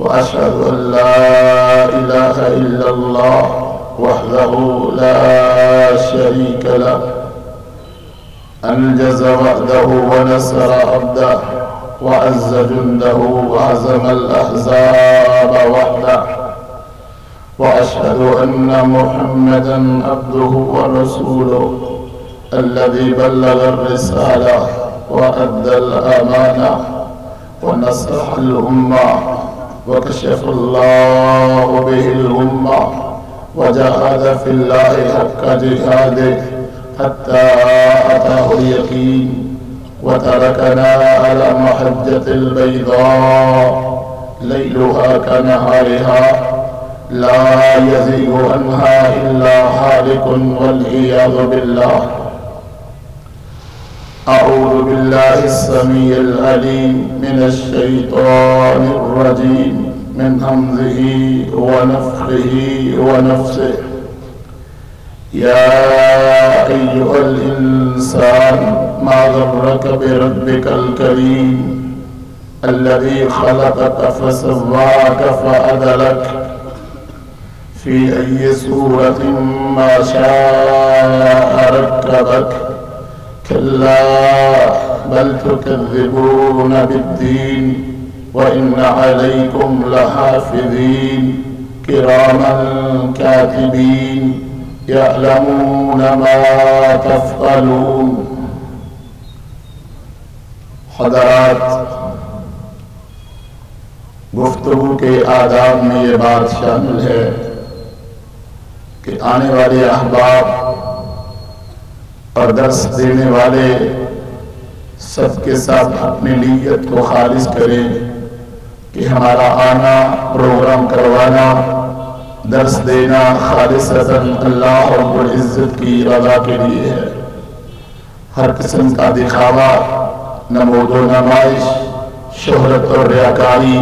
وأشهد أن لا إله إلا الله وحده لا شريك له أنجز وعده ونسر عبده وعز جنده وعزم الأحزاب وحده وأشهد أن محمدا عبده ورسوله الذي بلغ الرسالة وأدى الأمانة ونصح الأمة وكشف الله به الأمة وجاهد في الله حق جهاده حتى أتاه اليقين وتركنا على محجة البيضاء ليلها كنهارها لا يزيغ عنها إلا هالك والعياذ بالله. أعوذ بالله السميع العليم من الشيطان الرجيم. من همزه ونفخه ونفسه. يا أيها الإنسان ما غرك بربك الكريم الذي خلقك فسواك فأدلك؟ في أي سورة ما شاء ركبك؟ كلا بل تكذبون بالدين. وإن عليكم لحافظين، كراما كاتبين، يعلمون ما تفعلون. حضرات، گفتگو کے آداب میں یہ بات شامل ہے کہ آنے والے احباب اور درس دینے والے سب کے ساتھ اپنی نیت کو خالص کریں۔ کہ ہمارا آنا، پروگرام کروانا، درس دینا خالص اللہ رب العزت کی رضا کے لیے ہے۔ ہر قسم کا دکھاوا نمود و نمائش شہرت اور ریاکاری،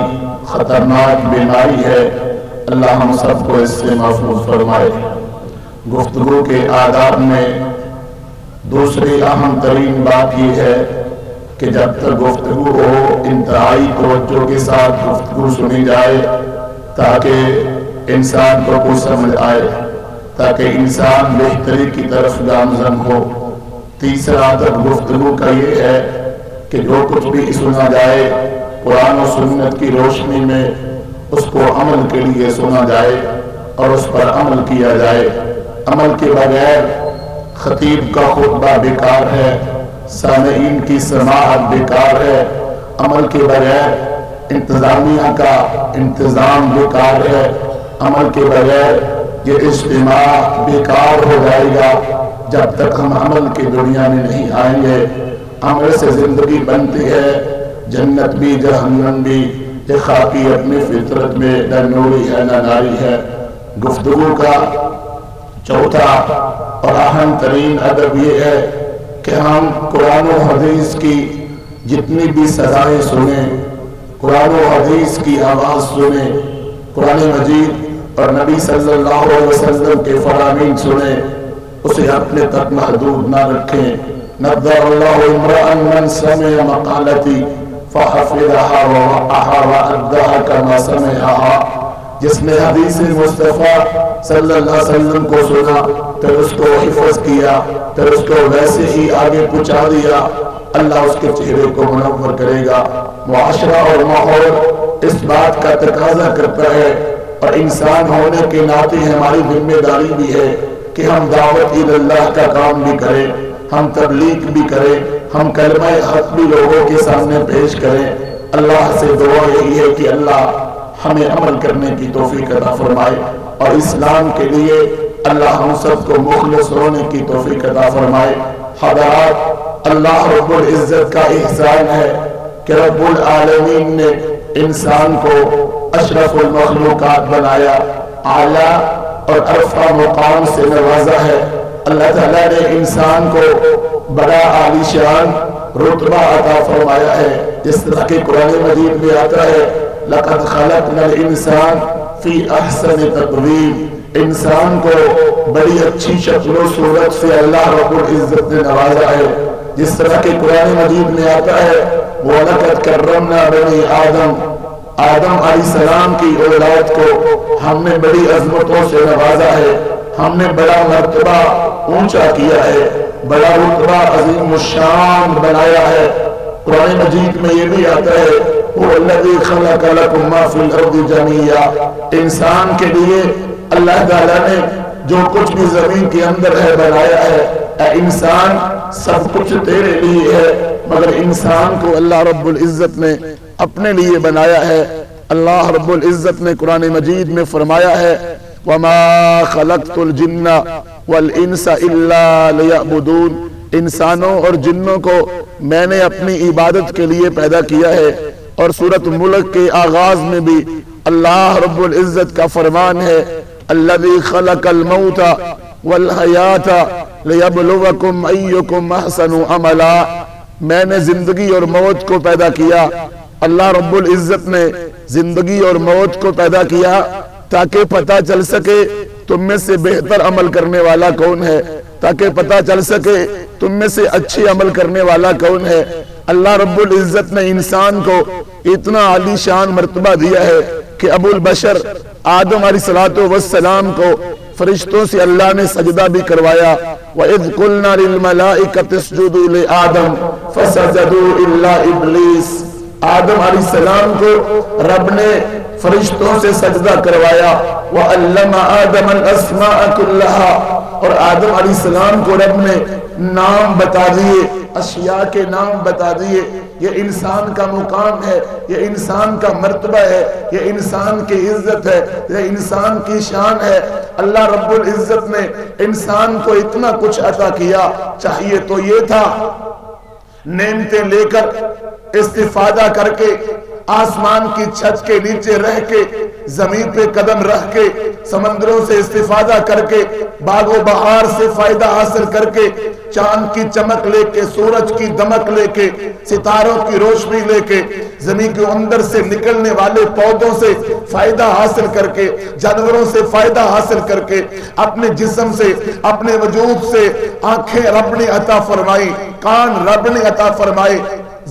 خطرناک بیماری ہے۔ اللہ ہم سب کو اس سے محفوظ فرمائے۔ گفتگو کے آداب میں دوسری اہم ترین بات یہ ہے کہ جب تک گفتگو ہو، انتہائی توجہ کے ساتھ گفتگو سنی جائے تاکہ انسان کو کچھ سمجھ آئے، تاکہ انسان بہتری کی طرف گامزن ہو۔ تیسرا تک گفتگو کا یہ ہے کہ جو کچھ بھی سنا جائے، قرآن و سنت کی روشنی میں اس کو عمل کے لیے سنا جائے اور اس پر عمل کیا جائے۔ عمل کے بغیر خطیب کا خطبہ بیکار ہے۔ سامعین کی سماعت بیکار ہے، عمل کے بغیر انتظامیہ کا انتظام بیکار ہے۔ عمل کے بغیر یہ اجتماع بیکار ہو جائے گا جب تک ہم عمل کی دنیا میں نہیں آئیں گے۔ عمل سے زندگی بنتی ہے، جنت بھی، جہنم بھی۔ یہ خاکی اپنی فطرت میں نہ نوری ہے، نہ ناری ہے۔ گفتگو کا چوتھا اور اہم ترین ادب یہ ہے کہ ہم قرآن و حدیث کی جتنی بھی سزائیں سنیں، قرآن و حدیث کی آواز سنیں، قرآن مجید اور نبی صلی اللہ علیہ وسلم کے فرامین سنیں، اسے اپنے تک محدود نہ رکھیں۔ نبدر اللہ عمران من سمع مقالتی فحفظها ووقعها وأدها كما سمعها جس نے حدیث مصطفیٰ صلی اللہ علیہ وسلم کو سنا پھر اس کو حفظ کیا پھر اس کو ویسے ہی آگے پہنچا دیا۔ اللہ اس کے چہرے کو منور کرے گا۔ معاشرہ اور ماحول اس بات کا تقاضا کرتا ہے۔ اور انسان ہونے کے ناطے ہماری ذمہ داری بھی ہے کہ ہم دعوت اللہ کا کام بھی کریں، ہم تبلیغ بھی کریں، ہم کلمہ حق بھی لوگوں کے سامنے پیش کریں۔ اللہ سے دعا یہی ہے کہ اللہ ہمیں عمل کرنے کی توفیق عطا فرمائے اور اسلام کے لیے اللہ ہم سب کو مخلص ہونے کی توفیق عطا فرمائے۔ حضرات، اللہ رب العزت کا احسان ہے کہ رب العالمین نے انسان کو اشرف المخلوقات بنایا۔ اعلیٰ اور عرفہ مقام سے نوازا ہے۔ اللہ تعالیٰ نے انسان کو بڑا عالی شان، رتبہ عطا فرمایا ہے۔ جس طرح کہ قرآن مجید میں آتا ہے لقد خلقنا الانسان فی احسن تقویم انسان کو بڑی اچھی شکل و صورت سے اللہ رب العزت نے نوازا ہے. جس طرح کہ قرآن مجید میں آتا ہے، وَلَقَدْ كَرَّمْنَا بَنِي آدم۔ آدم علیہ السلام کی اولاد کو ہم نے بڑی عظمتوں سے نوازا ہے۔ ہم نے بڑا مرتبہ اونچا کیا ہے، بڑا رتبہ عظیم الشان بنایا ہے۔ قرآن مجید میں یہ بھی آتا ہے وَالَّذِي خَلَقَ لَكُمْ مَا فِي الْأَرْضِ جَمِيعًا. انسان کے لیے اللہ تعالیٰ نے جو کچھ بھی زمین کے اندر ہے بنایا ہے، اے انسان، سب کچھ تیرے لیے ہے۔ مگر انسان کو اللہ رب العزت نے اپنے لیے بنایا ہے۔ اللہ رب العزت نے قرآن مجید میں فرمایا ہے، وَمَا خَلَقْتُ الْجِنَّ وَالْإِنسَ إِلَّا لِيَعْبُدُونَ۔ انسانوں اور جنوں کو میں نے اپنی عبادت کے لیے پیدا کیا ہے۔ اور سورت ملک کے آغاز میں بھی اللہ رب العزت کا فرمان ہے الذي خلق الموت والحیات لیبلوکم ایکم احسن عملا۔ میں نے زندگی اور موت کو پیدا کیا۔ اللہ رب العزت نے زندگی اور موت کو پیدا کیا تاکہ پتا چل سکے تم میں سے بہتر عمل کرنے والا کون ہے۔ تاکہ پتا چل سکے تم میں سے اچھی عمل کرنے والا کون ہے۔ اللہ رب العزت نے انسان کو اتنا عالی شان مرتبہ دیا ہے کہ ابو البشر آدم علیہ صلاحت وسلام کو فرشتوں سے اللہ نے سجدہ بھی کروایا، وَإِذْ قُلْنَا لِلْمَلَائِكَةِ اسْجُدُوا لِآدَمْ فَسَجَدُوا إِلَّا إِبْلِيسِ۔ آدم علیہ السلام کو رب نے فرشتوں سے سجدہ کروایا۔ وَأَلَّمَ آدَمَ الْأَسْمَاءَ كُلَّهَا۔ اور آدم علیہ السلام کو رب نے نام بتا دیے، اشیاء کے نام بتا دیے۔ یہ انسان کا مقام ہے، یہ انسان کا مرتبہ ہے، یہ انسان کی عزت ہے، یہ انسان کی شان ہے۔ اللہ رب العزت نے انسان کو اتنا کچھ عطا کیا۔ چاہیے تو یہ تھا۔ نعمتیں لے کر استفادہ کر کے آسمان کی چھت کے نیچے رہ کے زمین پہ قدم رکھ کے سمندروں سے استفادہ کر کے باغ و بہار سے فائدہ حاصل کر کے چاند کی چمک لے کے، سورج کی دمک لے کے، ستاروں کی روشنی لے کے زمین کے اندر سے نکلنے والے پودوں سے فائدہ حاصل کر کے، جانوروں سے فائدہ حاصل کر کے اپنے جسم سے، اپنے وجود سے آنکھیں رب نے عطا فرمائی، کان رب نے عطا فرمائی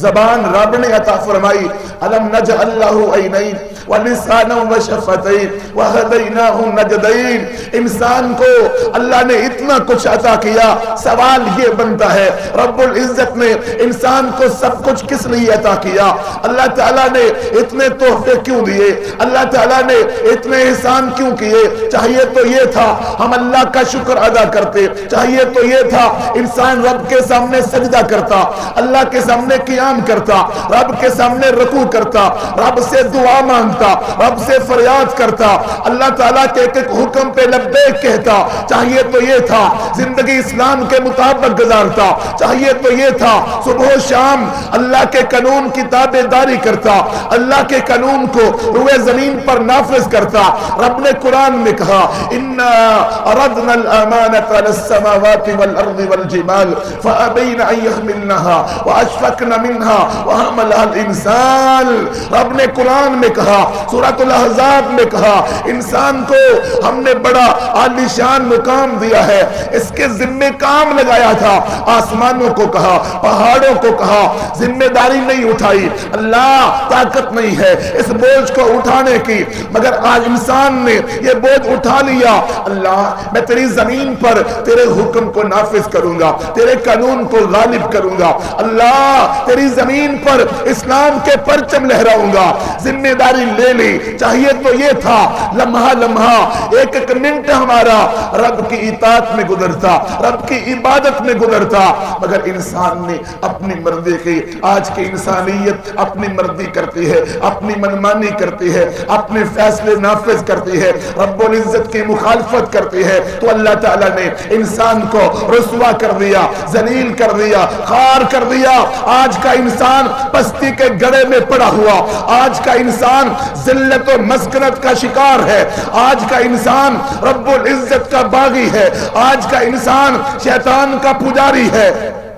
زبان رب نے عطا فرمائی. علم نجعل له عینین ولسانا وشفتین وہدیناہ نجدین. انسان کو اللہ نے اتنا کچھ عطا کیا، سوال یہ بنتا ہے، رب العزت نے انسان کو سب کچھ کس لیے عطا کیا؟ اللہ تعالیٰ نے اتنے تحفے کیوں دیے؟ اللہ تعالیٰ نے اتنے احسان کیوں کیے؟ چاہیے تو یہ تھا، ہم اللہ کا شکر ادا کرتے، چاہیے تو یہ تھا، انسان رب کے سامنے سجدہ کرتا، اللہ کے سامنے قیام قیام کرتا، رب کے سامنے رکوع کرتا، رب سے دعا مانگتا، رب سے فریاد کرتا۔ اللہ تعالیٰ کے ایک ایک حکم پہ لبیک کہتا، چاہیے تو یہ تھا، زندگی اسلام کے مطابق گزارتا۔ چاہیے تو یہ تھا، صبح و شام اللہ کے قانون کی تابع داری کرتا۔ اللہ کے قانون کو روئے زمین پر نافذ کرتا۔ رب نے قرآن میں کہا، اِنَّا اَرَدْنَا الْأَمَانَةَ لِلسَّمَاوَاتِ وَالْأَرْضِ وَالْجِبَالِ فَأَبَيْنَ أَن يَحْمِلْنَهَا وَأَشْفَقْنَ مِنْهَا وَحَمَلَهَا الْإِنسَانِ رب نے قرآن میں کہا، سورة الاحزاب میں کہا، انسان کو ہم نے بڑا عالی شان مقام دیا ہے، اس کے ذمہ کام لگایا تھا، آسمانوں کو کہا، پہاڑوں کو کہا ذمہ داری نہیں اٹھائی، اللہ طاقت نہیں ہے اس بوجھ کو اٹھانے کی، مگر آج انسان نے یہ بوجھ اٹھا لیا، اللہ میں تیری زمین پر تیرے حکم کو نافذ کروں گا، تیرے قانون کو غالب کروں گا، اللہ تیری زمین پر اسلام کے پرچم لہراؤں گا۔ ذمہ داری لے لی۔ چاہیے تو یہ تھا۔ لمحہ لمحہ، ایک ایک منٹ ہمارا رب کی اطاعت میں گزرتا، رب کی عبادت میں گزرتا۔ مگر انسان نے اپنی مرضی کی۔ آج کی انسانیت اپنی مرضی کرتی ہے، اپنی منمانی کرتی ہے، اپنے فیصلے نافذ کرتی ہے۔ رب العزت کی مخالفت کرتی ہے۔ تو اللہ تعالیٰ نے انسان کو رسوا کر دیا زلیل کر دیا، خار کر دیا۔ آج کا انسان پستی کے گڑے میں پڑا ہوا۔ آج کا انسان ذلت و مسکرت کا شکار ہے۔ آج کا انسان رب العزت کا باغی ہے۔ آج کا انسان شیطان کا پجاری ہے۔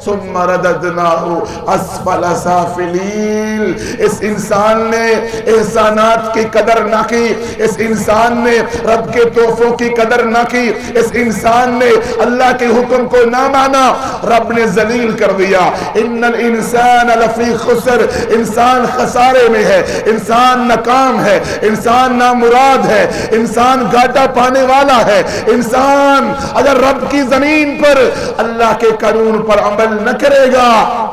ثم رددناه اسفل سافلین اس انسان نے احسانات کی قدر نہ کی، اس انسان نے رب کے توفوں کی قدر نہ کی، اس انسان نے اللہ کے حکم کو نہ مانا، رب نے ذلیل کر دیا۔ ان الانسان لفی خسر، انسان خسارے میں ہے، انسان ناکام ہے، انسان نامراد ہے، انسان گاٹا پانے والا ہے۔ انسان اگر رب کی زمین پر اللہ کے قانون پر عمل عمل نہ کرے گا۔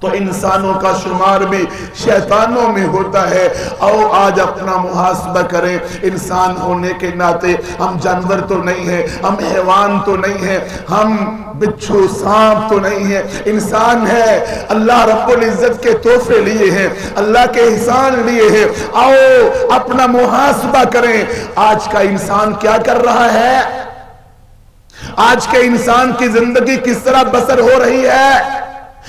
تو انسانوں کا شمار بھی شیطانوں میں ہوتا ہے۔ او آج اپنا محاسبہ کریں۔ انسان ہونے کے ناطے ہم جانور تو نہیں ہیں، ہم حیوان تو نہیں ہیں، ہم بچھو سانپ تو نہیں ہیں۔ انسان ہے، اللہ رب العزت کے تحفے لیے ہیں، اللہ کے احسان لیے ہیں۔ آؤ اپنا محاسبہ کریں۔ آج کا انسان کیا کر رہا ہے؟ آج کے انسان کی زندگی کس طرح بسر ہو رہی ہے؟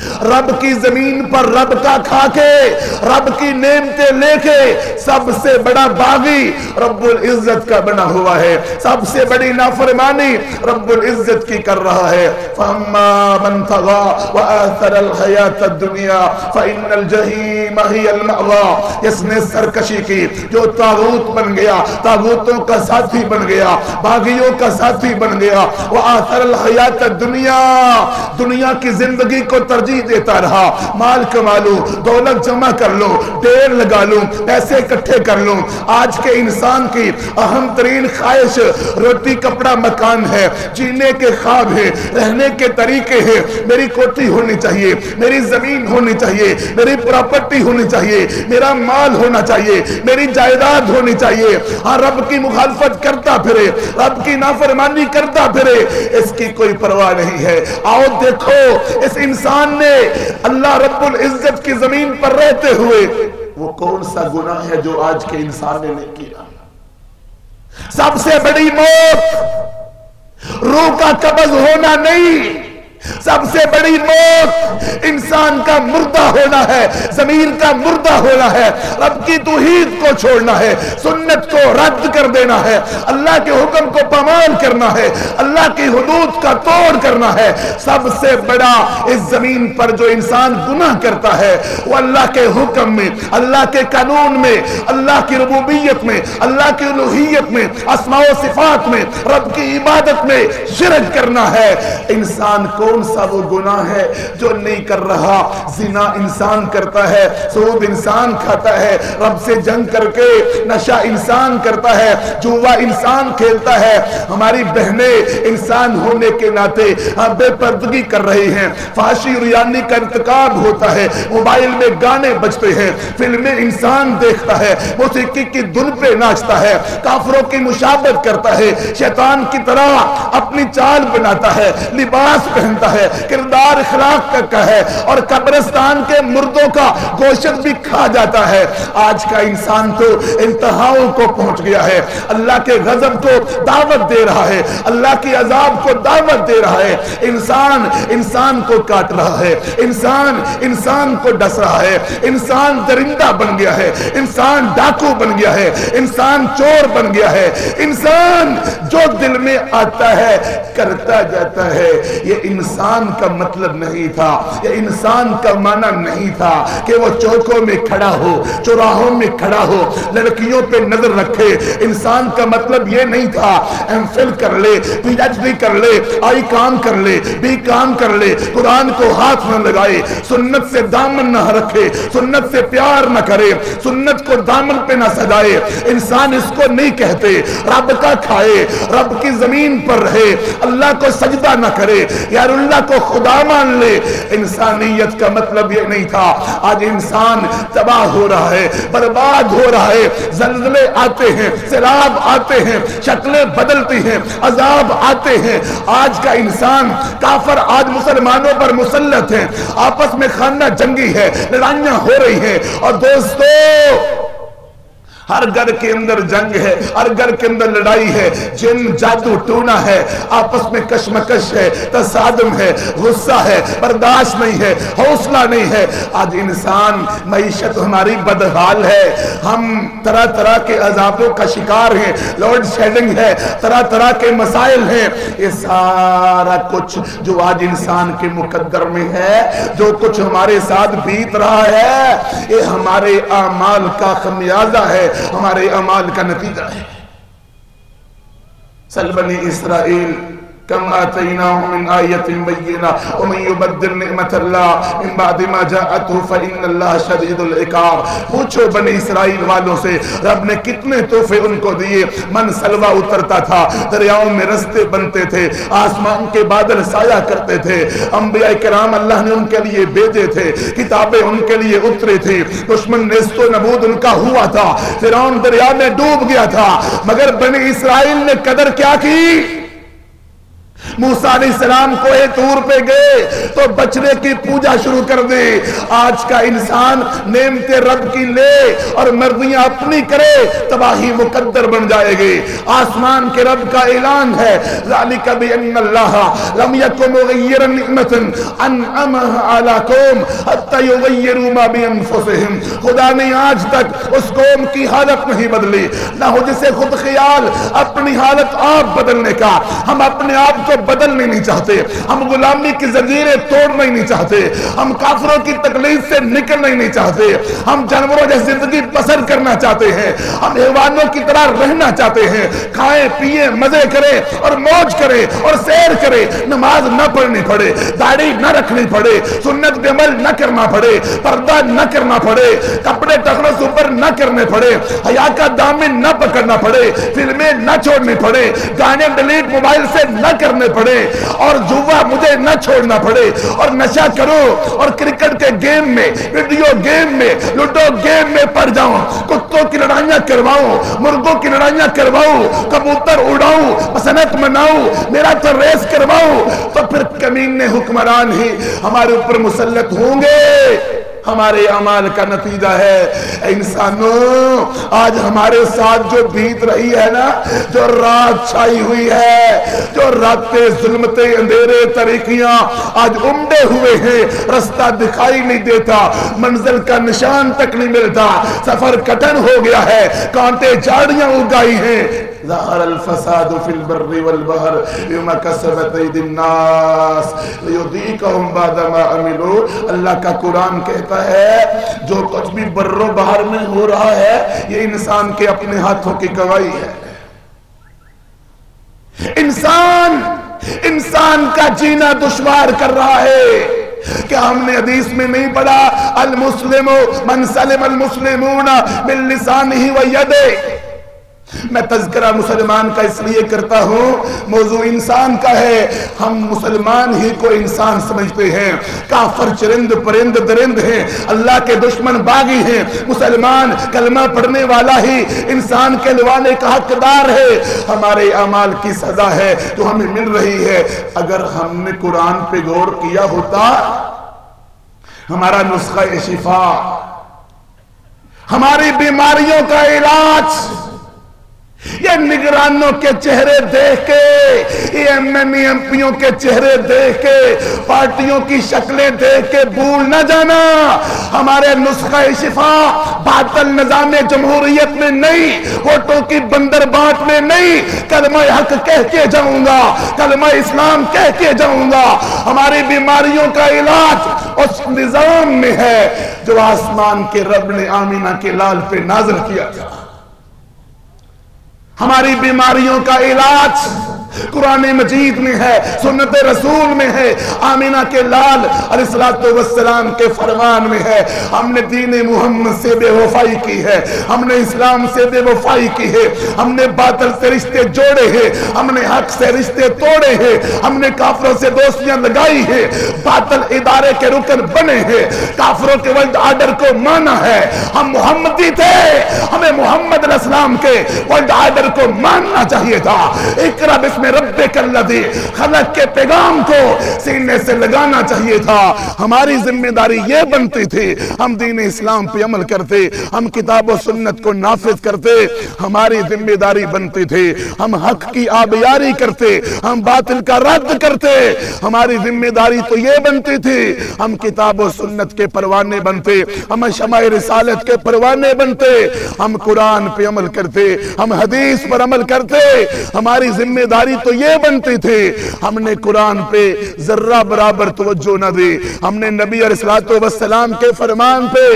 رب کی زمین پر رب کا کھا کے رب کی نعمتیں لے کے سب سے بڑا باغی رب العزت کا بنا ہوا ہے۔ سب سے بڑی نافرمانی رب العزت کی کر رہا ہے۔ فَأَمَّا مَنْ تَغَى وَآثَرَ الْحَيَاةَ الدُّنْيَا فَإِنَّ الْجَحِيمَ هِيَ الْمَأْوَى۔ اس نے سرکشی کی، جو تاغوت بن گیا، تاغوتوں کا ساتھی بن گیا، باغیوں کا ساتھی بن گیا۔ وَآثَرَ الْحَيَاةَ الدُّنْيَا۔ دنیا کی زندگی کو ترجیح ترجیح دیتا رہا۔ مال کما لوں، دولت جمع کر لوں دیر لگا لوں، پیسے اکٹھے کر لوں۔ آج کے انسان کی اہم ترین خواہش روٹی کپڑا مکان ہے، جینے کے خواب ہے، رہنے کے طریقے ہیں۔ میری کوٹھی ہونی چاہیے، میری زمین ہونی چاہیے، میری پراپرٹی ہونی چاہیے، میرا مال ہونا چاہیے، میری جائیداد ہونی چاہیے۔ ہاں رب کی مخالفت کرتا پھرے، رب کی نافرمانی کرتا پھرے۔ اس کی کوئی پرواہ نہیں ہے۔ آؤ دیکھو، اس انسان سامنے اللہ رب العزت کی زمین پر رہتے ہوئے وہ کون سا گناہ ہے جو آج کے انسان نے نہیں کیا؟ سب سے بڑی موت، روح کا قبض ہونا نہیں۔ سب سے بڑی موت انسان کا مردہ ہونا ہے، زمین کا مردہ ہونا ہے۔ رب کی توحید کو چھوڑنا ہے، سنت کو رد کر دینا ہے۔ اللہ کے حکم کو پامال کرنا ہے۔ اللہ کی حدود کا توڑ کرنا ہے۔ سب سے بڑا اس زمین پر جو انسان گناہ کرتا ہے، وہ اللہ کے حکم میں، اللہ کے قانون میں، اللہ کی ربوبیت میں، اللہ کی الوحیت میں، اسماء و صفات میں، رب کی عبادت میں شرک کرنا ہے۔ انسان کو کون سا وہ گناہ ہے جو نہیں کر رہا؟ زنا انسان کرتا ہے، سود انسان کھاتا ہے، رب سے جنگ کر کے نشہ انسان کرتا ہے، جوا انسان کھیلتا ہے۔ ہماری بہنیں انسان ہونے کے ناتے ہم ہاں بے پردگی کر رہی ہیں۔ فاشی ریانی کا انتقاب ہوتا ہے، موبائل میں گانے بجتے ہیں، فلمیں انسان دیکھتا ہے، موسیقی کی دن پہ ناچتا ہے، کافروں کی مشابت کرتا ہے، شیطان کی طرح اپنی چال بناتا ہے، لباس پہنتا کرتا ہے، کردار اخلاق کا ہے اور قبرستان کے مردوں کا گوشت بھی کھا جاتا ہے۔ آج کا انسان تو انتہاؤں کو پہنچ گیا ہے۔ اللہ کے غضب کو دعوت دے رہا ہے۔ اللہ کی عذاب کو دعوت دے رہا ہے۔ انسان انسان کو کاٹ رہا ہے۔ انسان انسان کو ڈس رہا ہے۔ انسان درندہ بن گیا ہے۔ انسان ڈاکو بن گیا ہے۔ انسان چور بن گیا ہے۔ انسان جو دل میں آتا ہے، کرتا جاتا ہے۔ یہ انسان انسان کا مطلب نہیں تھا یہ انسان کا معنی نہیں تھا کہ وہ چوکوں میں کھڑا ہو، چوراہوں میں کھڑا ہو، لڑکیوں پہ نظر رکھے۔ انسان کا مطلب یہ نہیں تھا، ایم فل کر لے، پی ایچ ڈی کر لے، آئی کام کر لے، بی کام کر لے، قرآن کو ہاتھ نہ لگائے، سنت سے دامن نہ رکھے، سنت سے پیار نہ کرے، سنت کو دامن پہ نہ سجائے۔ انسان اس کو نہیں کہتے، رب کا کھائے، رب کی زمین پر رہے، اللہ کو سجدہ نہ کرے۔ یار اللہ کو خدا مان لے۔ انسانیت کا مطلب یہ نہیں تھا۔ آج انسان تباہ ہو رہا ہے، برباد ہو رہا ہے۔ زلزلے آتے ہیں، سیلاب آتے ہیں، شکلیں بدلتی ہیں، عذاب آتے ہیں۔ آج کا انسان کافر آج مسلمانوں پر مسلط ہیں آپس میں خانہ جنگی ہے، لڑائیاں ہو رہی ہیں۔ اور دوستو ہر گھر کے اندر جنگ ہے، ہر گھر کے اندر لڑائی ہے۔ جن جادو ٹونا ہے، آپس میں کشمکش ہے، تصادم ہے، غصہ ہے، برداشت نہیں ہے، حوصلہ نہیں ہے۔ آج انسان معیشت ہماری بدحال ہے۔ ہم طرح طرح کے عذابوں کا شکار ہیں۔ لوڈ شیڈنگ ہے، طرح طرح کے مسائل ہیں۔ یہ سارا کچھ جو آج انسان کے مقدر میں ہے، جو کچھ ہمارے ساتھ بیت رہا ہے، یہ ہمارے اعمال کا خمیازہ ہے۔ ہمارے اعمال کا نتیجہ ہے۔ سلبنی اسرائیل کم آتیناہم من آیت بینہ ومن یبدل نعمت اللہ من بعد ما جاءتہ فإن اللہ شدید العقاب. پوچھو بنی اسرائیل والوں سے، رب نے کتنے تحفے ان کو دیے؟ من سلوہ اترتا تھا، دریاؤں میں رستے بنتے تھے، آسمان کے بادل سایہ کرتے تھے، انبیاء کرام اللہ نے ان کے لیے بیجے تھے، کتابیں ان کے لیے اترے تھے، دشمن نیست و نبود ان کا ہوا تھا، فرعون دریا میں ڈوب گیا تھا، مگر بنی اسرائیل نے قدر کیا کی؟ موسیٰ علیہ السلام کو اے تور پہ گئے تو بچنے کی پوجا شروع کر دے۔ آج کا انسان نعمت رب کی لے اور مرضیاں اپنی کرے، تباہی مقدر بن جائے گے آسمان کے رب کا اعلان ہے، ذالک بِأَنَّ اللَّهَ لَمْ يَكُ مُغَيِّرًا نِعْمَةً أَنْعَمَهَا عَلَى قَوْمٍ حَتَّى يُغَيِّرُوا مَا بِأَنفُسِهِمْ۔ خدا نے آج تک اس قوم کی حالت نہیں بدلی، نہ ہو جسے خود خیال، اپنی حالت آپ بدلنے کا۔ ہم اپنے آپ کو کو بدلنے نہیں چاہتے۔ ہم غلامی کی زنجیریں توڑنا ہی نہیں چاہتے۔ ہم کافروں کی تکلیف سے نکلنا ہی نہیں چاہتے۔ ہم جانوروں جیسے زندگی پسند کرنا چاہتے ہیں۔ ہم حیوانوں کی طرح رہنا چاہتے ہیں۔ کھائیں، پیئیں، مزے کریں اور موج کریں اور سیر کریں۔ نماز نہ پڑھنی پڑے، داڑھی نہ رکھنی پڑے، سنت پہ عمل نہ کرنا پڑے، پردہ نہ کرنا پڑے، کپڑے ٹخلص اوپر نہ کرنے پڑے، حیا کا دامن نہ پکڑنا پڑے، فلمیں نہ چھوڑنی پڑے، گانے، ڈیلیٹ موبائل سے نہ کرنے پڑے اور جوا مجھے نہ چھوڑنا پڑے اور نشہ کرو اور کرکٹ کے گیم میں، ویڈیو گیم میں، لوڈو گیم میں پڑ جاؤں، کتوں کی لڑائیاں کرواؤں، مرغوں کی لڑائیاں کرواؤں، کبوتر اڑاؤں پسنت مناؤں، میرا تو ریس کرواؤں، تو پھر کمین حکمران ہی ہمارے اوپر مسلط ہوں گے۔ ہمارے عمال کا نتیجہ ہے۔ انسانوں، آج ہمارے ساتھ جو بیت رہی ہے نا، جو رات چھائی ہوئی ہے، جو راتیں ظلمتیں، اندھیرے طریقیاں آج امڈے ہوئے ہیں۔ رستہ دکھائی نہیں دیتا، منزل کا نشان تک نہیں ملتا۔ سفر کٹن ہو گیا ہے، کانٹے جاڑیاں اگائی ہیں۔ ظہر الفساد فی البر والبحر بما کسبت اید الناس. لیذیقہم بعد ما عملوا. اللہ کا قرآن کہتا ہے، جو کچھ بھی بر و بحر میں ہو رہا ہے، یہ انسان کے اپنے ہاتھوں کی گواہی ہے۔ انسان انسان کا جینا دشوار کر رہا ہے۔ کہ ہم نے حدیث میں نہیں پڑھا، المسلم من سلم المسلمون من لسانہ و یدے میں تذکرہ مسلمان کا اس لیے کرتا ہوں، موضوع انسان کا ہے۔ ہم مسلمان ہی کو انسان سمجھتے ہیں۔ کافر چرند پرند درند ہیں۔ اللہ کے دشمن باغی ہیں۔ مسلمان کلمہ پڑھنے والا ہی انسان کے لوانے کا حقدار ہے۔ ہمارے اعمال کی سزا ہے جو ہمیں مل رہی ہے۔ اگر ہم نے قرآن پہ غور کیا ہوتا، ہمارا نسخہ شفا، ہماری بیماریوں کا علاج یہ نگرانوں کے چہرے دیکھ کے، یہ ایم ایم پیوں کے چہرے دیکھ کے، پارٹیوں کی شکلیں دیکھ کے بھول نہ جانا۔ ہمارے نسخہ شفا باطل نظام جمہوریت میں نہیں، ووٹوں کی بندر بانٹ میں نہیں۔ کلمہ حق کہہ کے جاؤں گا، کلمہ اسلام کہہ کے جاؤں گا۔ ہماری بیماریوں کا علاج اس نظام میں ہے جو آسمان کے رب نے آمینہ کے لال پہ نازل کیا۔ تھا ہماری بیماریوں کا علاج قرآن مجید میں ہے، سنت رسول میں ہے۔ آمینہ کے لال علیہ السلام کے فرمان میں ہے۔ ہم نے دین محمد سے بے وفائی کی ہے۔ ہم نے اسلام سے بے وفائی کی ہے۔ ہم نے باطل سے رشتے جوڑے ہیں۔ ہم نے حق سے رشتے توڑے ہیں۔ ہم نے کافروں سے دوستیاں لگائی ہیں۔ باطل ادارے کے رکن بنے ہیں۔ کافروں کے ورلڈ آرڈر کو مانا ہے۔ ہم محمدی تھے۔ ہمیں محمد علیہ السلام کے ورلڈ آرڈر کو ماننا چاہیے تھا۔ اکرا بسم میں رب کلذی خلق کے پیغام کو سینے سے لگانا چاہیے تھا۔ ہماری ذمہ داری یہ بنتی تھی، ہم دین اسلام پہ عمل کرتے، ہم کتاب و سنت کو نافذ کرتے۔ ہماری ذمہ داری بنتی تھی، ہم حق کی آبیاری کرتے، ہم باطل کا رد کرتے۔ ہماری ذمہ داری تو یہ بنتی تھی، ہم کتاب و سنت کے پروانے بنتے، ہم شمع رسالت کے پروانے بنتے۔ ہم قرآن پہ عمل کرتے، ہم حدیث پر عمل کرتے۔ ہماری ذمہ داری تو یہ بنتی تھی ہم نے قرآن پہ ذرہ برابر توجہ نہ دی ہم نے نبی علیہ السلام کے فرمان پہ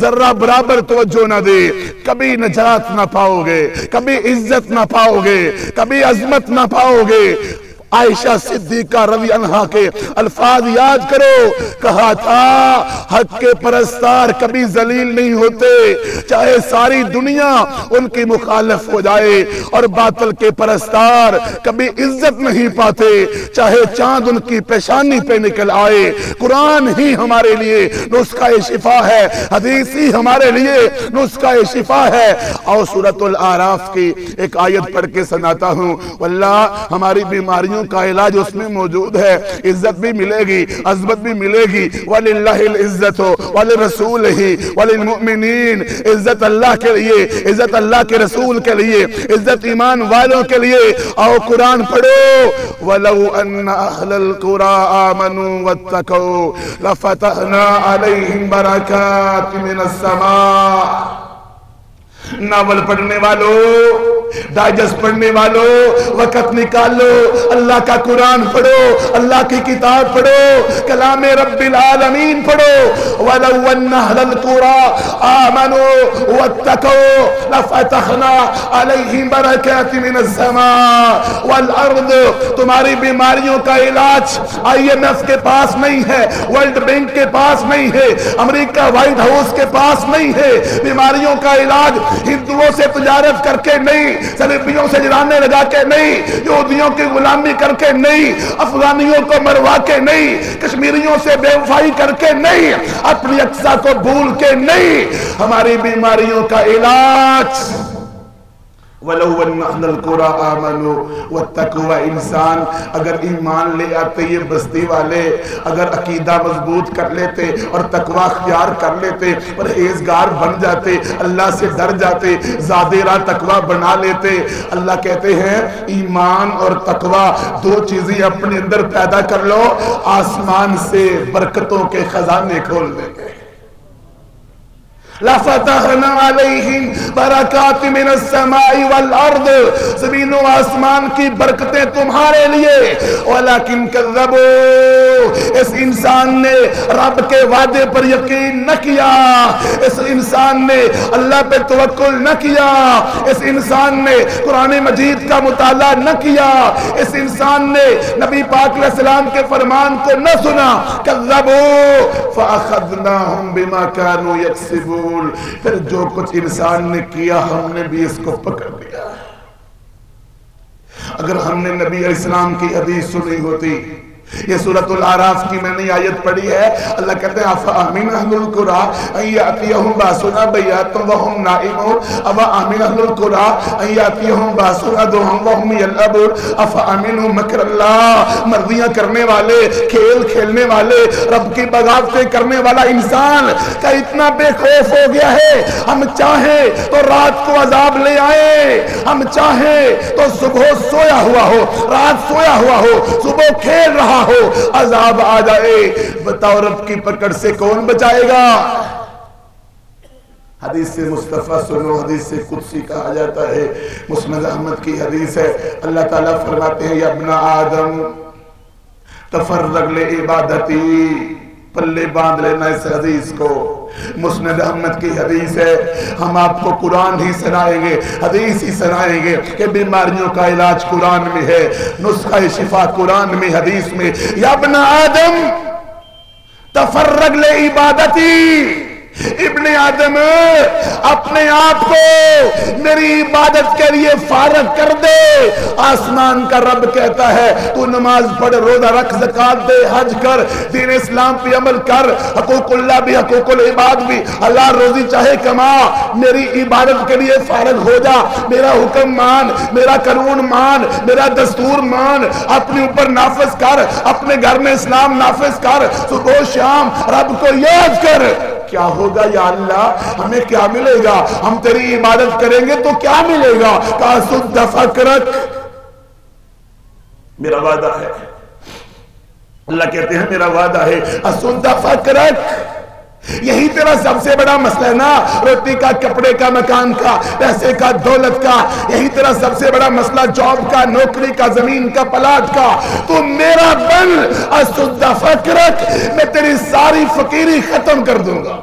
ذرہ برابر توجہ نہ دی کبھی نجات نہ پاؤ گے، کبھی عزت نہ پاؤ گے، کبھی عظمت نہ پاؤ گے۔ عائشہ صدیقہ رضی عنہ کے الفاظ یاد کرو، کہا تھا، حق کے پرستار کبھی ذلیل نہیں ہوتے، چاہے ساری دنیا ان کی مخالف ہو جائے اور باطل کے پرستار کبھی عزت نہیں پاتے، چاہے چاند ان کی پیشانی پہ نکل آئے۔ قرآن ہی ہمارے لیے نسخہ شفا ہے، حدیث ہی ہمارے لیے نسخہ شفا ہے۔ اور سورت العراف کی ایک آیت پڑھ کے سناتا ہوں۔ واللہ، ہماری بیماریوں بیماریوں کا علاج اس میں موجود ہے، عزت بھی ملے گی، عظمت بھی ملے گی۔ وللہ وَلِلَّهِ الْعِزَّةُ وَلِرَسُولِهِ وَلِلْمُؤْمِنِينَ۔ عزت اللہ کے لیے، عزت اللہ کے رسول کے لیے، عزت ایمان والوں کے لیے۔ آؤ قرآن پڑھو۔ وَلَوْ أَنَّ أَهْلَ الْقُرَىٰ آمَنُوا وَاتَّقَوْا لَفَتَحْنَا عَلَيْهِمْ بَرَكَاتٍ مِنَ السَّمَاءِ ناول پڑھنے والوں ڈائجس پڑھنے والوں وقت نکالو، اللہ کا قرآن پڑھو، اللہ کی کتاب پڑھو، کلام رب العالمین پڑھو۔ وَلَوْ وَنَّهْلَ الْقُرَىٰ آمَنُوا وَاتَّقَوْا لَفَتَحْنَا عَلَيْهِمْ بَرَكَاتِ مِنَ السَّمَاءِ وَالْأَرْضِ۔ تمہاری بیماریوں کا علاج آئی ایم ایف کے پاس نہیں ہے، ورلڈ بینک کے پاس نہیں ہے، امریکہ وائٹ ہاؤس کے پاس نہیں ہے۔ بیماریوں کا علاج ہندوؤں سے تجارت کر کے نہیں سلیبیوں سے جرانے لگا کے نہیں، یہودیوں کی غلامی کر کے نہیں، افغانیوں کو مروا کے نہیں، کشمیریوں سے بے وفائی کر کے نہیں، اپنی اقصا کو بھول کے نہیں، ہماری بیماریوں کا علاج وَلَوْ وَنَّحْنَ الْقُرَىٰ آمَنُوا وَاتَّقُوا انسان، اگر ایمان لے آتے یہ بستی والے، اگر عقیدہ مضبوط کر لیتے اور تقوی اختیار کر لیتے اور ایزگار بن جاتے، اللہ سے در جاتے زادرہ تقوی بنا لیتے، اللہ کہتے ہیں، ایمان اور تقوی دو چیزیں اپنے اندر پیدا کر لو، آسمان سے برکتوں کے خزانے کھول دیں گے لفتحنا علیہم برکات من السماء والارض، زمین و آسمان کی برکتیں تمہارے لیے۔ ولیکن کذبو اس انسان نے رب کے وعدے پر یقین نہ کیا۔ اس انسان نے اللہ پہ توکل نہ کیا۔ اس انسان نے قرآن مجید کا مطالعہ نہ کیا۔ اس انسان نے نبی پاک علیہ السلام کے فرمان کو نہ سنا۔ کذبو فاخذناہم بما کانوا یکسبون۔ رسول، پھر جو کچھ انسان نے کیا، ہم نے بھی اس کو پکڑ دیا اگر ہم نے نبی علیہ السلام کی حدیث سنی ہوتی یہ سورة العراف کی میں نے آیت پڑھی ہے۔ اللہ کہتے ہیں افا امین اہل القرآ ایاتیہم باسنا بیاتم وہم نائمون۔ افا امین اہل القرآ ایاتیہم باسنا دوہم وہم یلعبون۔ افا امین مکر اللہ، مرضیاں کرنے والے، کھیل کھیلنے والے، رب کی بغاوتیں کرنے والا انسان۔ کا اتنا بے خوف ہو گیا ہے؟ ہم چاہیں تو رات کو عذاب لے آئے۔ ہم چاہیں تو صبح سویا ہوا ہو، رات سویا ہوا ہو، صبح کھیل رہا ہو، عذاب آ جائے۔ بتاؤ رب کی پکڑ سے کون بچائے گا؟ حدیث سے مصطفیٰ سنو، حدیث سے قدسی کہا جاتا ہے۔ مسند احمد کی حدیث ہے۔ اللہ تعالیٰ فرماتے ہیں، یا ابن آدم تفرغ لے عبادتی پلے باندھ لینا اس حدیث کو۔ مسند احمد کی حدیث ہے۔ ہم آپ کو قرآن ہی سنائیں گے، حدیث ہی سنائیں گے کہ بیماریوں کا علاج قرآن میں ہے۔ نسخہ شفا قرآن میں، حدیث میں۔ یا ابن آدم تفرگ لے عبادتی۔ ابن آدم، اپنے آپ کو میری عبادت کے لیے فارغ کر دے۔ آسمان کا رب کہتا ہے، تو نماز پڑھ، روزہ رکھ، زکات دے، حج کر، دین اسلام پہ عمل کر، حقوق اللہ بھی، حقوق العباد بھی۔ اللہ روزی چاہے کما، میری عبادت کے لیے فارغ ہو جا۔ میرا حکم مان، میرا قانون مان، میرا دستور مان۔ اپنے اوپر نافذ کر، اپنے گھر میں اسلام نافذ کر۔ صبح شام رب کو یاد کر۔ کیا ہوگا یا اللہ؟ ہمیں کیا ملے گا؟ ہم تیری عبادت کریں گے تو کیا ملے گا؟ فکرک میرا وعدہ ہے۔ اللہ کہتے ہیں میرا وعدہ ہے۔ فکرک یہی تیرا سب سے بڑا مسئلہ ہے نا، روٹی کا، کپڑے کا، مکان کا، پیسے کا، دولت کا۔ یہی تیرا سب سے بڑا مسئلہ، جاب کا، نوکری کا، زمین کا، پلاٹ کا۔ تو میرا بن فکرک میں تیری ساری فقیری ختم کر دوں گا۔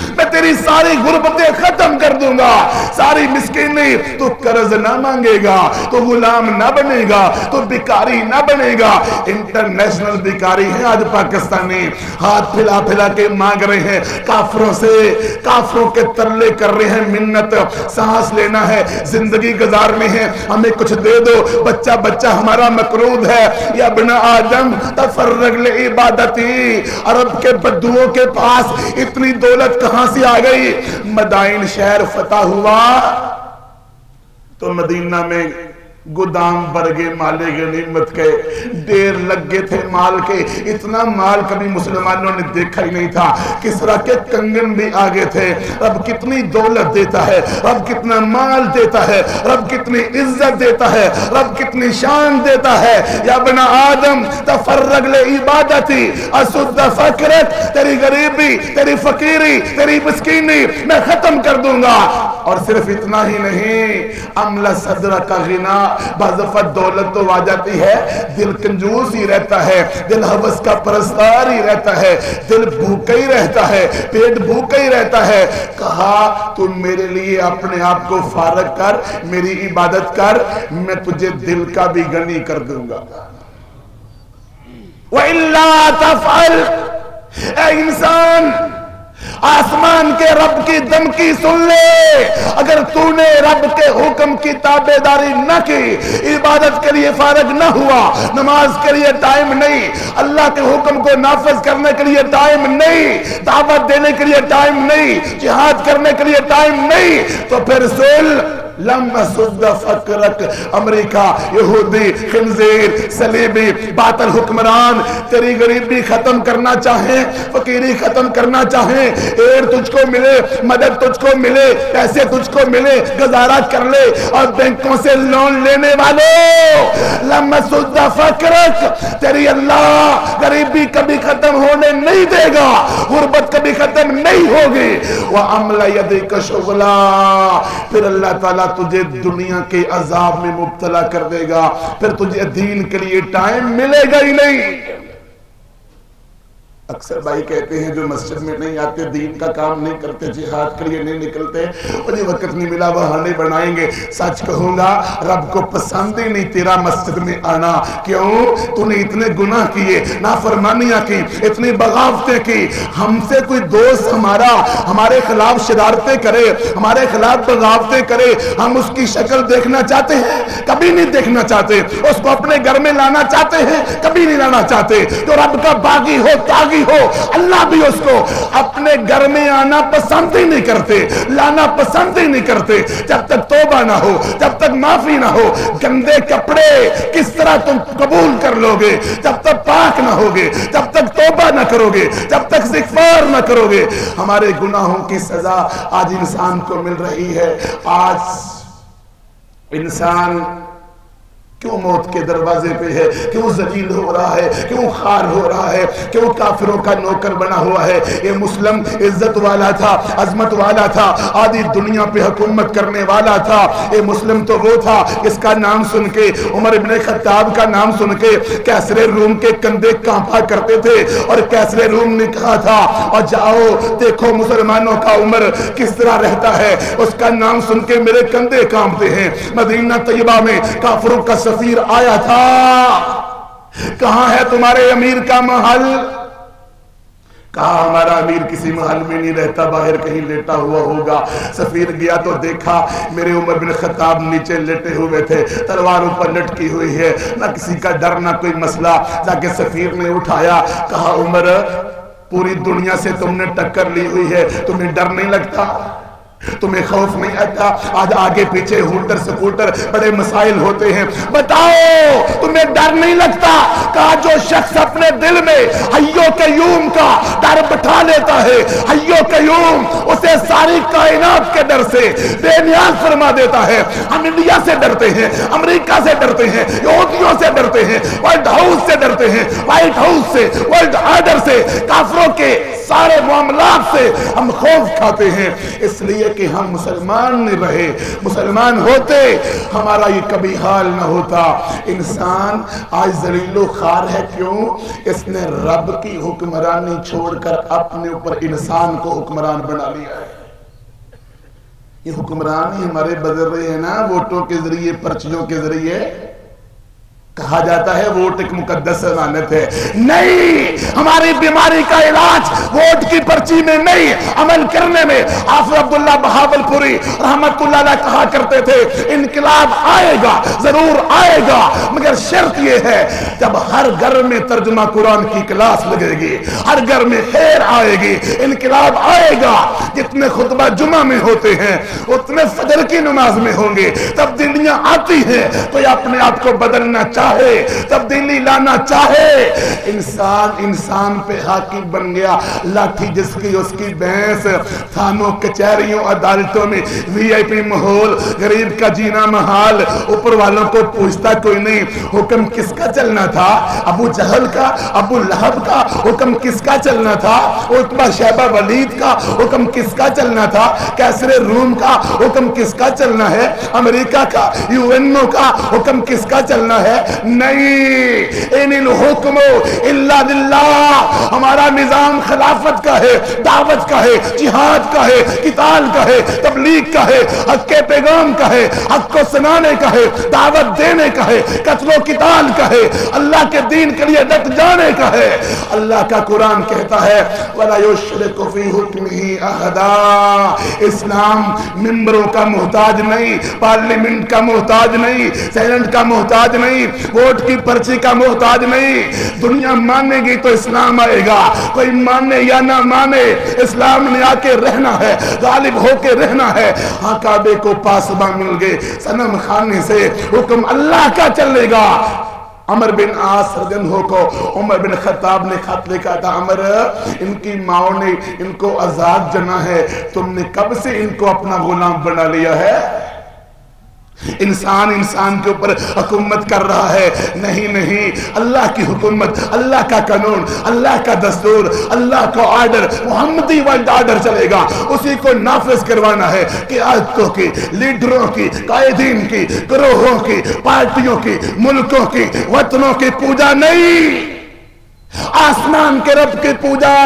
میں تیری ساری غربتیں ختم کر دوں گا۔ ساری مسکینی تو قرض نہ مانگے گا، تو غلام نہ بنے گا، تو بیکاری نہ بنے گا۔ انٹرنیشنل بیکاری ہے آج پاکستانی۔ ہاتھ پھلا پھلا کے مانگ رہے ہیں۔ کافروں سے، کافروں کے ترلے کر رہے ہیں۔ منت، سانس لینا ہے۔ زندگی گزارنی ہے۔ ہمیں کچھ دے دو۔ بچہ بچہ ہمارا مقرود ہے۔ یا بنا آدم تفرگ لے عبادتی عرب کے بدووں کے پاس اتنی دولت کہاں سے آ گئی؟ مدائن شہر فتح ہوا تو مدینہ میں گودام برگے مالے غنیمت کے، دیر لگ گئے تھے مال کے۔ اتنا مال کبھی مسلمانوں نے دیکھا ہی نہیں تھا۔ کس طرح کے کنگن بھی آگے تھے۔ رب کتنی دولت دیتا ہے۔ رب کتنا مال دیتا ہے۔ رب کتنی عزت دیتا ہے۔ رب کتنی شان دیتا ہے۔ یا بنا آدم تفرگ لے عبادتی۔ اسد فکرت تیری غریبی، تیری فقیری، تیری مسکینی، میں ختم کر دوں گا۔ اور صرف اتنا ہی نہیں عمل صدر کا غنا بازفت دولت تو آ جاتی ہے، دل کنجوس ہی رہتا ہے، دل حوث کا پرستار ہی رہتا ہے، دل بھوکا ہی رہتا ہے، پیٹ بھوکا ہی رہتا ہے۔ کہا تم میرے لیے اپنے آپ کو فارغ کر، میری عبادت کر، میں تجھے دل کا بھی گنی کر دوں گا۔ وَإِلَّا تَفْعَلْ۔ اے انسان آسمان کے رب کی دمکی سن لے۔ اگر تو نے رب کے حکم کی تابے داری نہ کی، عبادت کے لیے فارغ نہ ہوا، نماز کے لیے ٹائم نہیں، اللہ کے حکم کو نافذ کرنے کے لیے ٹائم نہیں، دعوت دینے کے لیے ٹائم نہیں، جہاد کرنے کے لیے ٹائم نہیں، تو پھر سن لما سد فکرک امریکہ، یہودی، خنزیر سلیبی باطل حکمران، تیری غریبی ختم کرنا چاہیں، فقیری ختم کرنا چاہیں ایر تجھ کو ملے، مدد تجھ کو ملے، پیسے تجھ کو ملے گزارہ کر لے، اور بینکوں سے لون لینے والے لما سد فکرک تیری اللہ غریبی کبھی ختم ہونے نہیں دے گا، غربت کبھی ختم نہیں ہوگی. وَعَمْلَ يَدِكَ شُغْلَا. پھر اللہ تعالیٰ تجھے دنیا کے عذاب میں مبتلا کر دے گا، پھر تجھے دین کے لیے ٹائم ملے گا ہی نہیں۔ اکثر بھائی کہتے ہیں جو مسجد میں نہیں آتے، دین کا کام نہیں کرتے، جہاد کے لیے نہیں نکلتے، انہیں وقت نہیں ملا، بہانے بنائیں گے۔ سچ کہوں گا، رب کو پسند ہی نہیں تیرا مسجد میں آنا۔ کیوں؟ تو نے اتنے گناہ کیے، نافرمانیاں کی، اتنی بغاوتیں کی۔ ہم سے کوئی دوست ہمارا، ہمارے خلاف شرارتیں کرے، ہمارے خلاف بغاوتیں کرے۔ ہم اس کی شکل دیکھنا چاہتے ہیں، کبھی نہیں دیکھنا چاہتے۔ اس کو اپنے گھر میں لانا چاہتے ہیں، کبھی نہیں لانا چاہتے۔ تو رب کا باغی ہو، تاغی ہو، اللہ بھی اس کو اپنے گھر میں آنا پسند ہی نہیں کرتے، لانا پسند ہی نہیں کرتے۔ جب تک توبہ نہ ہو، جب تک معافی نہ ہو، گندے کپڑے کس طرح تم قبول کر لو گے جب تک پاک نہ ہوگے، جب تک توبہ نہ کرو گے جب تک ذکفار نہ کرو گے ہمارے گناہوں کی سزا آج انسان کو مل رہی ہے۔ آج انسان کیوں موت کے دروازے پہ ہے؟ کیوں زلیل ہو رہا ہے؟ کیوں خار ہو رہا ہے؟ کیوں کافروں کا نوکر بنا ہوا ہے؟ یہ مسلم، عزت والا تھا، عظمت والا تھا، آدھی دنیا پہ حکومت کرنے والا تھا۔ یہ مسلم تو وہ تھا اس کا نام سن کے، عمر ابن خطاب کا نام سن کے کیسر روم کے کندھے کانپا کرتے تھے اور کیسر روم نے کہا تھا، اور جاؤ، دیکھو مسلمانوں کا عمر کس طرح رہتا ہے۔ اس کا نام سن کے میرے کندھے کانپتے ہیں۔ مدینہ طیبہ میں کافروں کا سفیر آیا تھا۔ کہاں ہے تمہارے امیر کا محل؟ کہا ہمارا امیر کسی محل میں نہیں رہتا، باہر کہیں لیٹا ہوا ہوگا۔ سفیر گیا تو دیکھا میرے عمر بن خطاب نیچے لیٹے ہوئے تھے تلوار اوپر لٹکی ہوئی ہے۔ نہ کسی کا ڈر، نہ کوئی مسئلہ۔ جا کے سفیر نے اٹھایا، کہا، عمر، پوری دنیا سے تم نے ٹکر لی ہوئی ہے، تمہیں ڈر نہیں لگتا؟ تمہیں خوف نہیں آتا۔ آج آگے پیچھے ہوٹر سکوٹر بڑے مسائل ہوتے ہیں۔ بتاؤ، تمہیں ڈر نہیں لگتا کہا جو شخص اپنے دل میں حیو قیوم کا ڈر بٹھا لیتا ہے؟ حیو قیوم اسے ساری کائنات کے ڈر سے بے نیاز فرما دیتا ہے۔ ہم انڈیا سے ڈرتے ہیں، امریکہ سے ڈرتے ہیں، یہودیوں سے ڈرتے ہیں، ورلڈ ہاؤس سے ڈرتے ہیں، وائٹ ہاؤس سے، ورلڈ آرڈر سے، کافروں کے سارے معاملات سے ہم خوف کھاتے ہیں۔ اس لیے کہ ہم مسلمان نہیں رہے، مسلمان ہوتے، ہمارا یہ کبھی حال نہ ہوتا۔ انسان آج ذلیل و خار ہے کیوں؟ اس نے رب کی حکمرانی چھوڑ کر اپنے اوپر انسان کو حکمران بنا لیا ہے۔ یہ حکمرانی ہمارے بدل رہے ہیں نا، ووٹوں کے ذریعے، پرچیوں کے ذریعے۔ کہا جاتا ہے ووٹ ایک مقدس امانت ہے۔ نہیں، ہماری بیماری کا علاج ووٹ کی پرچی میں نہیں، عمل کرنے میں۔ حافظ عبداللہ بہاول پوری رحمت اللہ علیہ کہا کرتے تھے، انقلاب آئے گا، ضرور آئے گا۔ مگر شرط یہ ہے، جب ہر گھر میں ترجمہ قرآن کی کلاس لگے گی، ہر گھر میں خیر آئے گی، انقلاب آئے گا۔ جتنے خطبہ جمعہ میں ہوتے ہیں، اتنے فجر کی نماز میں ہوں گے۔ تبدیلیاں آتی ہیں، تو یہ اپنے آپ کو بدلنا چاہتے چاہے، تبدیلی لانا چاہے۔ انسان انسان پہ حاکم بن گیا، لاٹھی جس کی، اس کی بینس تھانوں، کچہریوں، عدالتوں میں وی آئی پی محول غریب کا جینا محال، اوپر والوں کو پوچھتا کوئی نہیں، حکم کس کا چلنا تھا؟ ابو جہل کا، ابو لہب کا، حکم کس کا چلنا تھا؟ اتبا شہبہ ولید کا، حکم کس کا چلنا تھا؟ کیسر روم کا، حکم کس کا چلنا ہے؟ امریکہ کا، یو این او کا، حکم کس کا چلنا ہے؟ نہیں ان الحکم اللہ للہ۔ ہمارا نظام خلافت کا ہے، دعوت کا ہے، جہاد کا ہے، قتال کا ہے، تبلیغ کا ہے، حق کے پیغام کا ہے، حق کو سنانے کا ہے، دعوت دینے کا ہے، قتل و قتال کا ہے، اللہ کے دین کے لیے ڈٹ جانے کا ہے۔ اللہ کا قرآن کہتا ہے، وَلَا يُشْرِكُ فِي حُكْمِهِ أَحَدًا اسلام ممبروں کا محتاج نہیں، پارلیمنٹ کا محتاج نہیں، سینٹ کا محتاج نہیں ووٹ کی پرچی کا محتاج نہیں۔ دنیا ماننے گی تو اسلام آئے گا۔ کوئی ماننے یا نہ مانے، اسلام نے آ کے رہنا ہے، غالب ہو کے رہنا ہے۔ ہاں کعبے کو پاسبہ مل گئے۔ سنم خانے سے حکم اللہ کا چلے گا۔ عمر بن آس رجن ہو کو عمر بن خطاب نے خط لکھا تھا، عمر، ان کی ماں نے ان کو آزاد جنا ہے۔ تم نے کب سے ان کو اپنا غلام بنا لیا ہے؟ انسان انسان کے اوپر حکومت کر رہا ہے۔ نہیں نہیں، اللہ کی حکومت، اللہ کا قانون، اللہ کا دستور، اللہ کا آرڈر، محمدی ورلڈ آرڈر چلے گا۔ اسی کو نافذ کروانا ہے کہ آجتوں کی، لیڈروں کی، قائدین کی، گروہوں کی، پارٹیوں کی، ملکوں کی، وطنوں کی پوجا نہیں۔ آسمان کے رب کی پوجا۔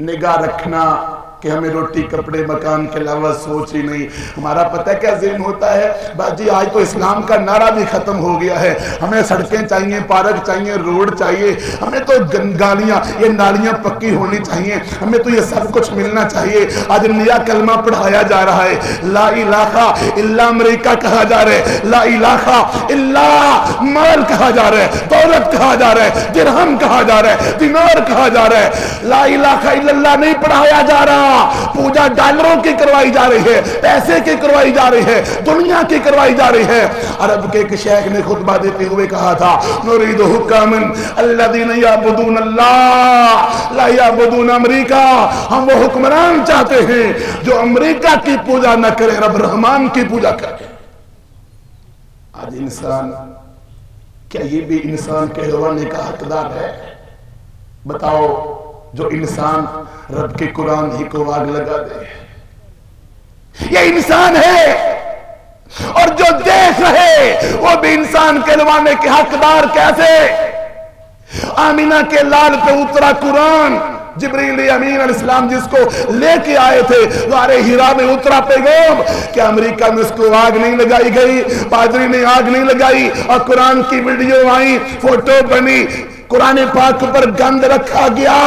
نگاہ رکھنا۔ کہ ہمیں روٹی، کپڑے، مکان کے علاوہ سوچ ہی نہیں۔ ہمارا پتہ کیا ذہن ہوتا ہے؟ بات جی آج تو اسلام کا نعرہ بھی ختم ہو گیا ہے۔ ہمیں سڑکیں چاہیے، پارک چاہیے، روڈ چاہیے۔ ہمیں تو گالیاں، یہ نالیاں پکی ہونی چاہیے۔ ہمیں تو یہ سب کچھ ملنا چاہیے۔ آج نیا کلمہ پڑھایا جا رہا ہے۔ لا الہ الا امریکہ کہا جا رہا ہے۔ لا الہ الا مال کہا جا رہا ہے۔ دولت کہا جا رہا ہے۔ درہم کہا جا رہا ہے۔ دینار کہا جا رہا ہے۔ لا الہ الا اللہ نہیں پڑھایا جا رہا۔ پوجا ڈالروں کی کروائی جا رہی ہے، پیسے کی کروائی جا رہی ہے، دنیا کی کروائی جا رہی ہے۔ عرب کے ایک شیخ نے خطبہ دیتے ہوئے کہا تھا، نرید حکامن الذین یعبدون اللہ، لا یعبدون امریکہ۔ ہم وہ حکمران چاہتے ہیں جو امریکہ کی پوجا نہ کرے، رب رحمان کی پوجا کرے۔ آج انسان، کیا یہ بھی انسان کہلوانے کا حقدار ہے؟ بتاؤ۔ جو انسان رب کے قرآن ہی کو آگ لگا دے۔ یہ انسان ہے۔ اور جو دیکھ رہے، وہ بھی انسان کہلوانے کے حقدار کیسے؟ آمینہ کے لال پہ اترا قرآن۔ جبریل امین علیہ السلام جس کو لے کے آئے تھے، غار ہیرا میں اترا پیغام کہ امریکہ میں اس کو آگ نہیں لگائی گئی، پادری نے آگ نہیں لگائی اور قرآن کی ویڈیو آئی فوٹو بنی۔ قرآن پاک پر گند رکھا گیا۔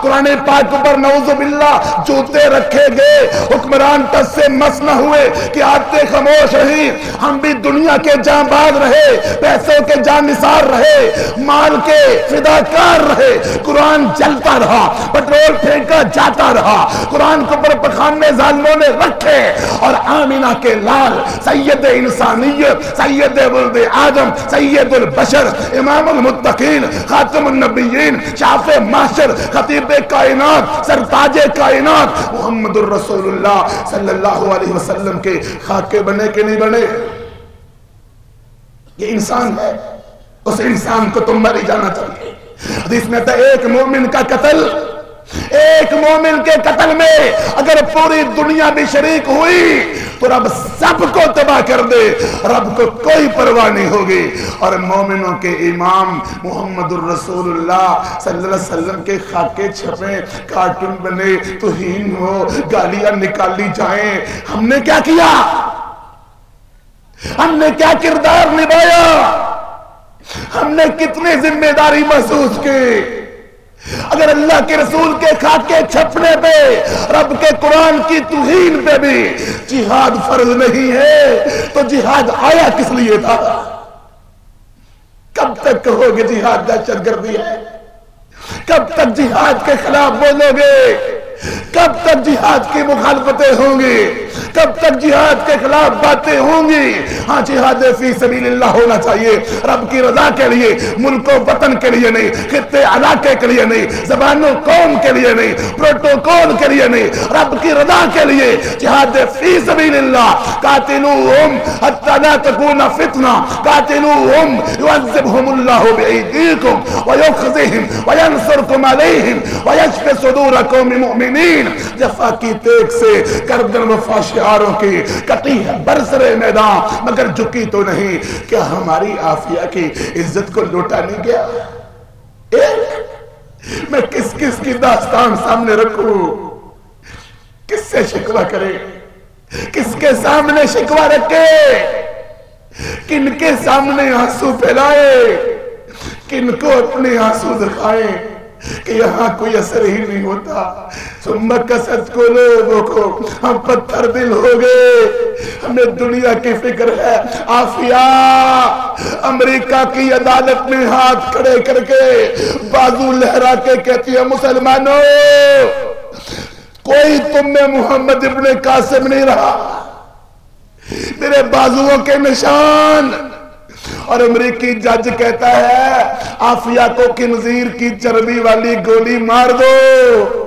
قرآن پاک پر نعوذ باللہ جوتے رکھے گئے۔ حکمران تس سے مس نہ ہوئے کہ آتے خموش رہی ہم بھی دنیا کے جان باز رہے، پیسوں کے جان نثار رہے، مال کے فداکار رہے۔ قرآن جلتا رہا، پٹرول پھینکا جاتا رہا۔ قرآن کو پر پخانے ظالموں نے رکھے۔ اور آمینہ کے لال، سید انسانیت، سید ولد آدم، سید البشر، امام المتقین، خاتم خاتم النبیین شاف محشر، خطیب کائنات سرتاج کائنات، محمد الرسول اللہ صلی اللہ علیہ وسلم کے خاکے بنے کے نہیں بنے؟ یہ انسان ہے، اس انسان کو تم مری جانا چاہیے۔ حدیث میں تھا ایک مومن کا قتل ایک مومن کے قتل میں اگر پوری دنیا بھی شریک ہوئی تو رب سب کو تباہ کر دے، رب کو کوئی پرواہ نہیں ہوگی۔ اور مومنوں کے امام محمد الرسول اللہ صلی اللہ علیہ وسلم کے خاکے چھپے، کارٹون بنے تو ہین ہو، گالیاں نکالی جائیں۔ ہم نے کیا کیا؟ ہم نے کیا کردار نبھایا؟ ہم نے کتنی ذمہ داری محسوس کی؟ اگر اللہ کے رسول کے خاکے چھپنے پہ، رب کے قرآن کی توہین پہ بھی جہاد فرض نہیں ہے، تو جہاد آیا کس لیے تھا؟ کب تک کہو گے جہاد دہشت گردی ہے؟ کب تک جہاد کے خلاف بولو گے؟ کب تک جہاد کی مخالفتیں ہوں گی؟ کب تک جہاد کے خلاف باتیں ہوں گی؟ ہاں جہاد فی سبیل اللہ ہونا چاہیے۔ رب کی رضا کے لیے، ملک و وطن کے لیے نہیں، خطے علاقے کے لیے نہیں، زبان و قوم کے لیے نہیں، پروٹوکول کے لیے نہیں۔ رب کی رضا کے لیے جہاد فی سبیل اللہ قاتلوہم حتی لا تکون فتنہ۔ قاتلوہم یعذبہم اللہ بعیدیکم ویخذہم وینصرکم علیہم ویشف صدور قوم مؤمنین جفا کی تیک سے کردن وفا شعاروں کی کٹی ہے برسر میدان، مگر جکی تو نہیں کیا ہماری آفیہ کی عزت کو لوٹا نہیں گیا؟ ایک، میں کس کس کی داستان سامنے رکھوں؟ کس سے شکوہ کرے کس کے سامنے شکوہ رکھے کن کے سامنے آنسو پھیلائے کن کو اپنے آنسو دکھائیں؟ کہ یہاں کوئی اثر ہی نہیں ہوتا۔ ثم کو لوگوں کو ہم پتھر دل ہو گئے۔ ہمیں دنیا کی فکر ہے۔ آفیہ امریکہ کی عدالت میں ہاتھ کھڑے کر کے بازو لہرا کے کہتی ہے، مسلمانوں، کوئی تم میں محمد ابن قاسم نہیں رہا۔ میرے بازووں کے نشان۔ اور امریکی جج کہتا ہے آفیہ کو کنزیر کی چربی والی گولی مار دو۔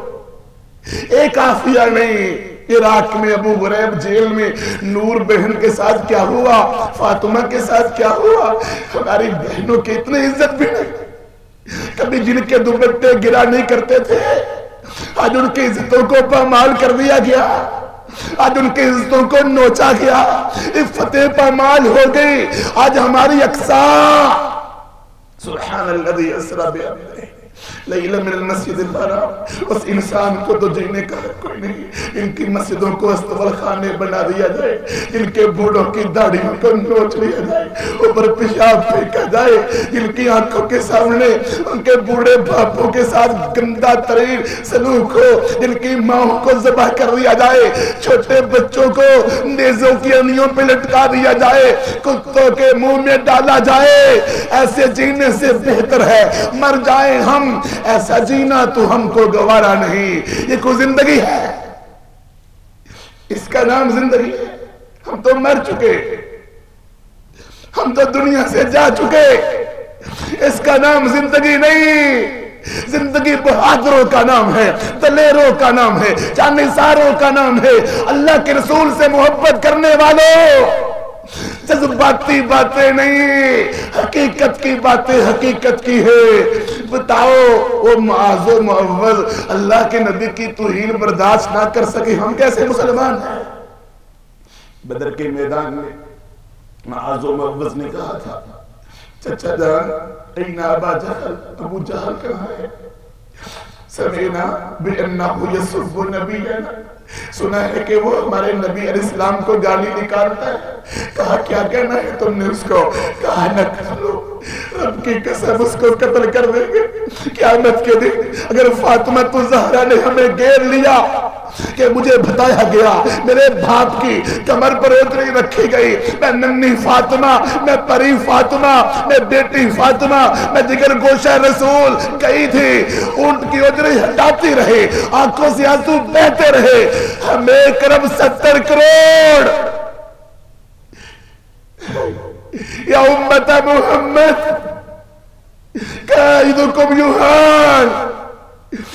ایک آفیہ نہیں، عراق میں، ابو غریب جیل میں۔ نور بہن کے ساتھ کیا ہوا؟ فاطمہ کے ساتھ کیا ہوا؟ ہماری بہنوں کی اتنی عزت بھی نہیں۔ کبھی جن کے دوبٹے گرا نہیں کرتے تھے، آج ان کی عزتوں کو پامال کر دیا گیا۔ آج ان کے عزتوں کو نوچا گیا فتح پامال ہو گئی۔ آج ہماری اکسا سبحان اللہ اسرا بے لیلہ من المسجد الحرام، اس انسان کو تو جینے کا کوئی نہیں۔ ان کی مسجدوں کو استغفر خانے بنا دیا جائے، ان کے بوڑھوں کی داڑیوں کو نوچ لیا جائے، اوپر پیشاب پھینکا جائے۔ ان کی آنکھوں کے سامنے ان کے بوڑھے باپوں کے ساتھ گندا ترین سلوک ہو۔ ان کی ماں کو ذبح کر دیا جائے۔ چھوٹے بچوں کو نیزوں کی انیوں پہ لٹکا دیا جائے۔ کتوں کے منہ میں ڈالا جائے۔ ایسے جینے سے بہتر ہے۔ مر جائیں ہم۔ ایسا جینا تو ہم کو گوارا نہیں، یہ کوئی زندگی ہے؟ اس کا نام زندگی ہے۔ ہم تو مر چکے۔ ہم تو دنیا سے جا چکے۔ اس کا نام زندگی نہیں۔ زندگی بہادروں کا نام ہے، دلیروں کا نام ہے جانساروں کا نام ہے۔ اللہ کے رسول سے محبت کرنے والوں جذباتی باتیں نہیں حقیقت کی باتیں حقیقت کی ہے بتاؤ، وہ معاذ و معوض اللہ کے نبی کی توہین برداشت نہ کر سکے۔ ہم کیسے مسلمان ہیں؟ بدر کے میدان میں معاذ و معوض نے کہا تھا، چچا جان ابا جہل، ابو جہل کہاں ہے؟ سمینا بِأَنَّهُ يَسُبُّ یسف سنا ہے کہ وہ ہمارے نبی علیہ السلام کو گالی نکالتا ہے. کہا، کیا کہنا ہے تم نے اس کو؟ کہا نہ کرو رب کی قسم اس کو قتل کر دیں گے۔ قیامت کے دن اگر فاطمہ تو زہرہ نے ہمیں گیر لیا کہ مجھے بتایا گیا، میرے باپ کی کمر پر اتری رکھی گئی۔ میں ننی فاطمہ، میں پری فاطمہ، میں بیٹی فاطمہ، میں جگر گوشہ رسول کئی تھی۔ اونٹ کی اتری ہٹاتی رہے آنکھوں سے آنسو بہتے رہے۔ ہمیں کرم ستر کروڑ۔ یا امت محمد قائدکم یوحان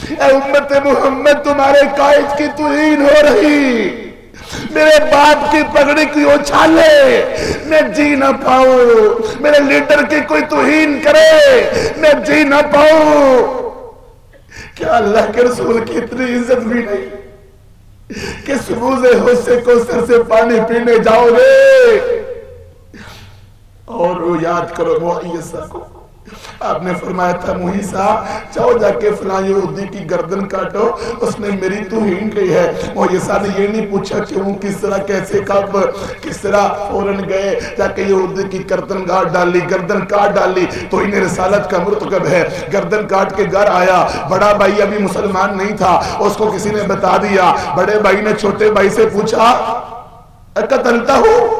اے امت محمد تمہارے قائد کی توہین ہو رہی۔ میرے باپ کی پگڑی کی اچھالے۔ میں جی نہ پاؤں۔ میرے لیڈر کی کوئی توہین کرے۔ میں جی نہ پاؤں۔ کیا اللہ کے رسول کی اتنی عزت بھی نہیں؟ کس روز حصے کو سر سے پانی پینے جاؤ گے؟ اور وہ یاد کرو وہ عیسیٰ کو آپ نے فرمایا تھا محیسہ چاہو جا کے فلان یہودی کی گردن کاٹو، اس نے میری توہین کی ہے۔ محیسہ نے یہ نہیں پوچھا کہ وہ کس طرح کیسے کب کس طرح فوراں گئے، جا کے یہودی کی گردن کاٹ ڈالی، گردن کاٹ ڈالی، تو انہیں رسالت کا مرتکب ہے۔ گردن کاٹ کے گھر آیا۔ بڑا بھائی ابھی مسلمان نہیں تھا، اس کو کسی نے بتا دیا۔ بڑے بھائی نے چھوٹے بھائی سے پوچھا قتلتا ہوں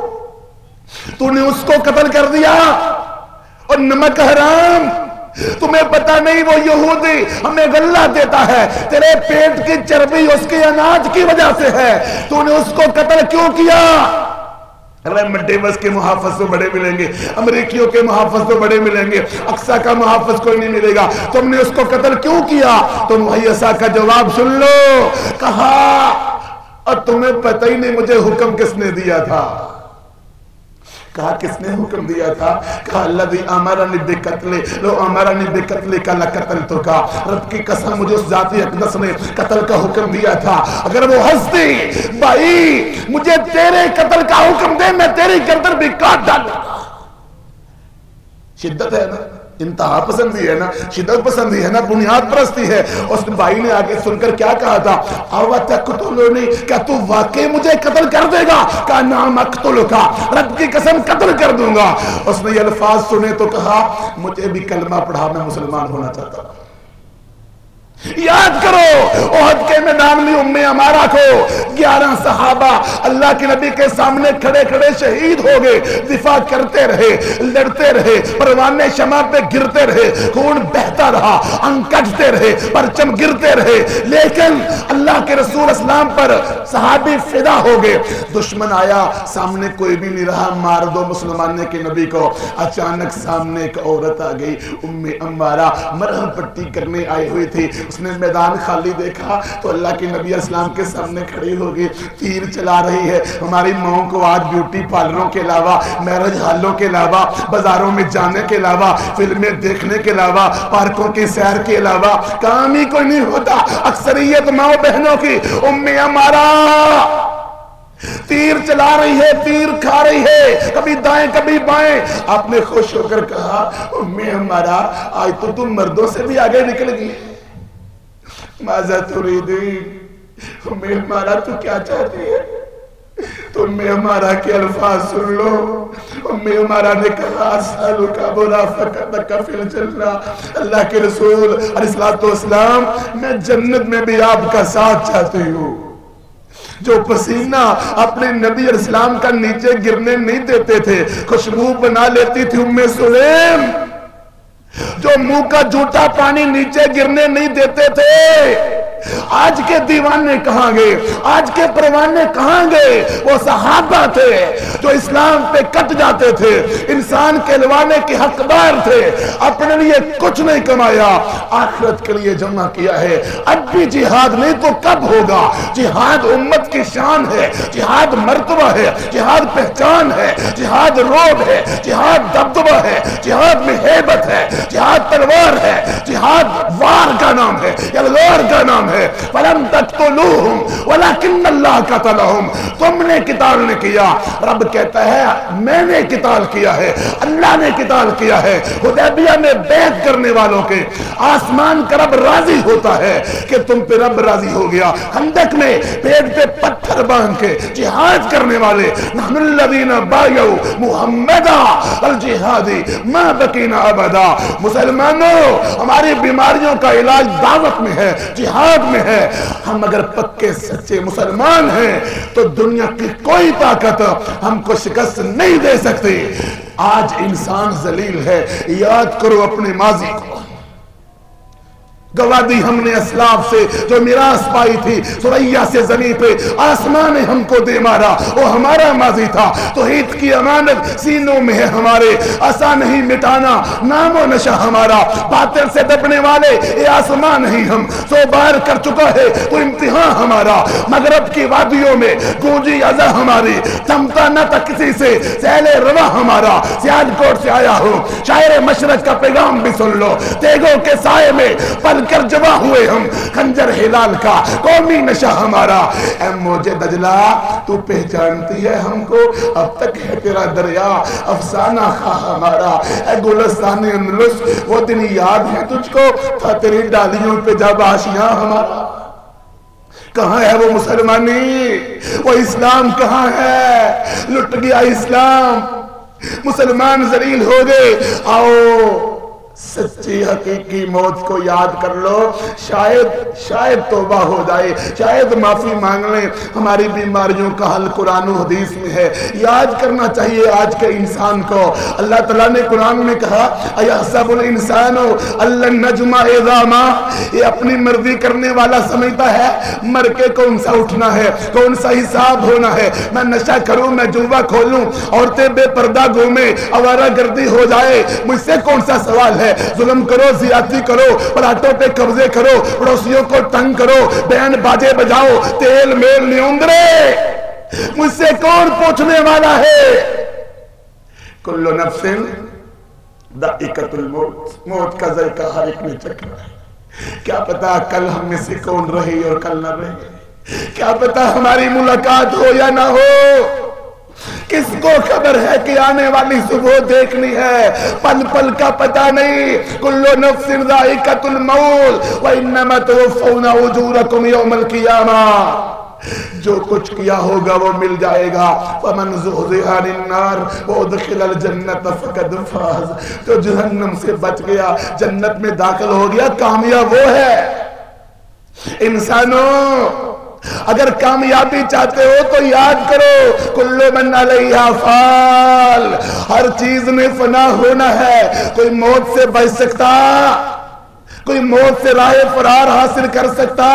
تو نے اس کو قتل کر دیا اور نمک حرام تمہیں پتا نہیں وہ یہودی ہمیں غلہ دیتا ہے تیرے پیٹ کی چربی اس کے اناج کی وجہ سے ہے تو نے اس کو قتل کیوں کیا کے محافظ تو بڑے ملیں گے امریکیوں کے محافظ تو بڑے ملیں گے اقسا کا محافظ کوئی نہیں ملے گا تم نے اس کو قتل کیوں کیا تم ایسا کا جواب سن لو کہا اور تمہیں پتہ ہی نہیں مجھے حکم کس نے دیا تھا کہا کس نے حکم دیا تھا؟ کہا اللہ دی امرانی بے قتل لو امرانی بے قتل کا لقتل تو کا۔ رب کی قسم مجھے اس ذاتی اقدس نے قتل کا حکم دیا تھا۔ اگر وہ ہستی بھائی، مجھے تیرے قتل کا حکم دے، میں تیری گردر بھی کاٹ ڈالوں۔ شدت ہے نا؟ انتہا پسندی ہے نا شدت پسندی ہے نا بنیاد پرستی ہے۔ اس بھائی نے آگے سن کر کیا کہا تھا؟ آوا تقتلونی کیا تو واقعی مجھے قتل کر دے گا؟ کہا نام اقتلو کا۔ رب کی قسم قتل کر دوں گا۔ اس نے یہ الفاظ سنے تو کہا، مجھے بھی کلمہ پڑھا، میں مسلمان ہونا چاہتا ہوں۔ یاد کرو احد کے میدان میں ام امارا کو گیارہ صحابہ اللہ کے نبی کے سامنے کھڑے کھڑے شہید ہو گئے، دفاع کرتے رہے، لڑتے رہے پروانے شمع پہ گرتے رہے، خون بہتا رہا انکٹتے رہے، پرچم گرتے رہے، لیکن اللہ کے رسول اسلام پر صحابی فدا ہو گئے۔ دشمن آیا، سامنے کوئی بھی نہیں رہا، مار دو مسلمانے کے نبی کو۔ اچانک سامنے ایک عورت آ گئی ام امارا مرہم پٹی کرنے آئی ہوئی تھی اس نے میدان خالی دیکھا تو اللہ کی نبی اسلام کے سامنے کھڑی ہوگی تیر چلا رہی ہے۔ ہماری ماں کو آج بیوٹی پارلروں کے علاوہ میرج حالوں کے علاوہ، بازاروں میں جانے کے علاوہ، فلمیں دیکھنے کے علاوہ، پارکوں کی سیر کے علاوہ، کام ہی کوئی نہیں ہوتا۔ اکثریت ماں بہنوں کی، امی ہمارا۔ تیر چلا رہی ہے، تیر کھا رہی ہے۔ کبھی دائیں، کبھی بائیں۔ آپ نے خوش ہو کر کہا، امی ہمارا، آج تو تم مردوں سے بھی آگے نکل گئی۔ ماذا تریدین میں ہمارا تو کیا چاہتی ہے تم میں ہمارا کے الفاظ سن لو؟ میں ہمارا نے کہا، سالو کا برا فقط کفل چلنا اللہ کے رسول علیہ السلام میں جنت میں بھی آپ کا ساتھ چاہتی ہوں۔ جو پسینہ اپنے نبی علیہ السلام کا نیچے گرنے نہیں دیتے تھے، خوشبو بنا لیتی تھی ام سلیم۔ جو منہ کا جھوٹا پانی نیچے گرنے نہیں دیتے تھے۔ آج کے دیوانے کہاں گئے؟ آج کے پروانے کہاں گئے؟ وہ صحابہ تھے جو اسلام پہ کٹ جاتے تھے، انسان کے لوانے کے حقدار تھے، اپنے لیے کچھ نہیں کمایا، آخرت کے لیے جمع کیا ہے۔ اب بھی جہاد نہیں تو کب ہوگا؟ جہاد امت کی شان ہے، جہاد مرتبہ ہے، جہاد پہچان ہے، جہاد روب ہے، جہاد دبدبہ ہے، جہاد میں حیبت ہے، جہاد تلوار ہے، جہاد وار کا نام ہے، یا لور کا نام ہے۔ ہے۔ فَلَمْ تَقْتُلُوهُمْ، وَلَكِنَّ اللَّهَ قَتَلَهُمْ۔ تم نے قتال نے کیا۔ رب کہتا ہے، میں نے قتال کیا ہے۔ اللہ نے قتال کیا ہے۔ حدیبیہ میں بیعت کرنے والوں کے آسمان کا رب راضی ہوتا ہے کہ تم پہ رب راضی ہو گیا۔ خندق میں پیٹ پہ پتھر باندھ کے جہاد کرنے والے۔ نحن الذین بایو محمدہ الجہادی ما بکینا ابدا۔ مسلمانوں، ہماری بیماریوں کا علاج دعوت میں ہے۔ جہاد میں ہے۔ ہم اگر پکے، سچے مسلمان ہیں، تو دنیا کی کوئی طاقت ہم کو شکست نہیں دے سکتی۔ آج انسان ذلیل ہے۔ یاد کرو اپنے ماضی کو۔ گوادی ہم نے اسلاف سے جو میراث پائی تھی، سریا سے زمین پہ آسمان نے ہم کو دے مارا۔ وہ ہمارا ماضی تھا۔ تو ہیت کی امانت سینوں میں ہے ہمارے۔ ایسا نہیں مٹانا، نام و نشہ ہمارا۔ باطل سے دبنے والے یہ آسمان نہیں ہم۔ سو بار کر چکا ہے تو امتحان ہمارا۔ مغرب کی وادیوں میں گونجی ازا ہماری۔ تمتا نہ تک کسی سے سہلے روا ہمارا۔ سیاد کوٹ سے آیا ہوں۔ شاعر مشرق کا پیغام بھی سن لو۔ تیگوں کے سائے میں پل کر جمع ہوئے ہم۔ خنجر ہلال کا، قومی نشہ ہمارا۔ اے موجے دجلہ، تو پہچانتی ہے ہم کو۔ اب تک ہے تیرا دریا، افسانہ خواہ ہمارا۔ اے گلستان اندلس، وہ دن یاد ہے تجھ کو۔ تھا تیری ڈالیوں پہ جب آشیاں ہمارا۔ کہاں ہے وہ مسلمانی؟ وہ اسلام کہاں ہے؟ لٹ گیا اسلام۔ مسلمان ذلیل ہو گئے۔ آؤ۔ سچی حقیقی موت کو یاد کر لو۔ شاید شاید توبہ ہو جائے۔ شاید معافی مانگ لیں۔ ہماری بیماریوں کا حل قرآن و حدیث میں ہے۔ یاد کرنا چاہیے آج کے انسان کو۔ اللہ تعالیٰ نے قرآن میں کہا، ایحسب الانسان اللہ نجمع اذاما یہ اپنی مرضی کرنے والا سمجھتا ہے۔ مر کے کون سا اٹھنا ہے؟ کون سا حساب ہونا ہے؟ میں نشہ کروں، میں جوہ کھولوں، عورتیں بے پردہ گھومیں اوارہ گردی ہو جائے۔ مجھ سے کون سا سوال ہے؟ ظلم کرو، زیادتی کرو، پلاٹوں پہ قبضے کرو، پڑوسیوں کو تنگ کرو، بین باجے بجاؤ، تیل میل نیوندرے مجھ سے کون پوچھنے والا ہے؟ کلو نفس دائقت الموت، موت کا ذائقہ ہر ایک نے چکنا ہے۔ کیا پتا کل ہم میں سے کون رہی اور کل نہ رہی کیا پتا ہماری ملاقات ہو یا نہ ہو؟ کس کو خبر ہے کہ آنے والی صبح دیکھنی ہے؟ پل پل کا پتہ نہیں کلو نفس ذائقت المول وَإِنَّمَا تُوفَوْنَ عُجُورَكُمْ يَوْمَ الْقِيَامَةِ جو کچھ کیا ہوگا وہ مل جائے گا۔ فمن فَمَنْ زُحْزِحَ لِلنَّارِ وَأُدْخِلَ الْجَنَّةَ فَقَدْ فَازِ۔ جو جہنم سے بچ گیا، جنت میں داخل ہو گیا، کامیاب وہ ہے۔ انسانوں اگر کامیابی چاہتے ہو تو یاد کرو کلو من علیہ فال ہر چیز میں فنا ہونا ہے، کوئی موت سے بچ سکتا۔ کوئی موت سے راہ فرار حاصل کر سکتا۔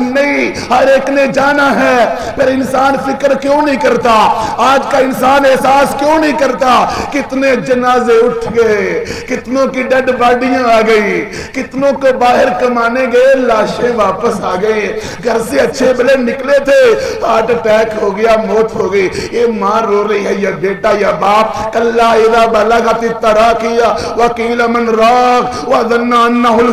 نہیں، ہر ایک نے جانا ہے پھر انسان فکر کیوں نہیں کرتا؟ آج کا انسان احساس کیوں نہیں کرتا؟ کتنے جنازے اٹھ گئے، کتنوں کی ڈیڈ باڈیاں آ گئی کتنوں کو باہر کمانے گئے، لاشیں واپس آ گئے۔ گھر سے اچھے بلے نکلے تھے، ہارٹ اٹیک ہو گیا، موت ہو گئی۔ یہ ماں رو رہی ہے، یا بیٹا یا باپ۔ کلا اذا بلغت التراقیہ وکیل من راق وذن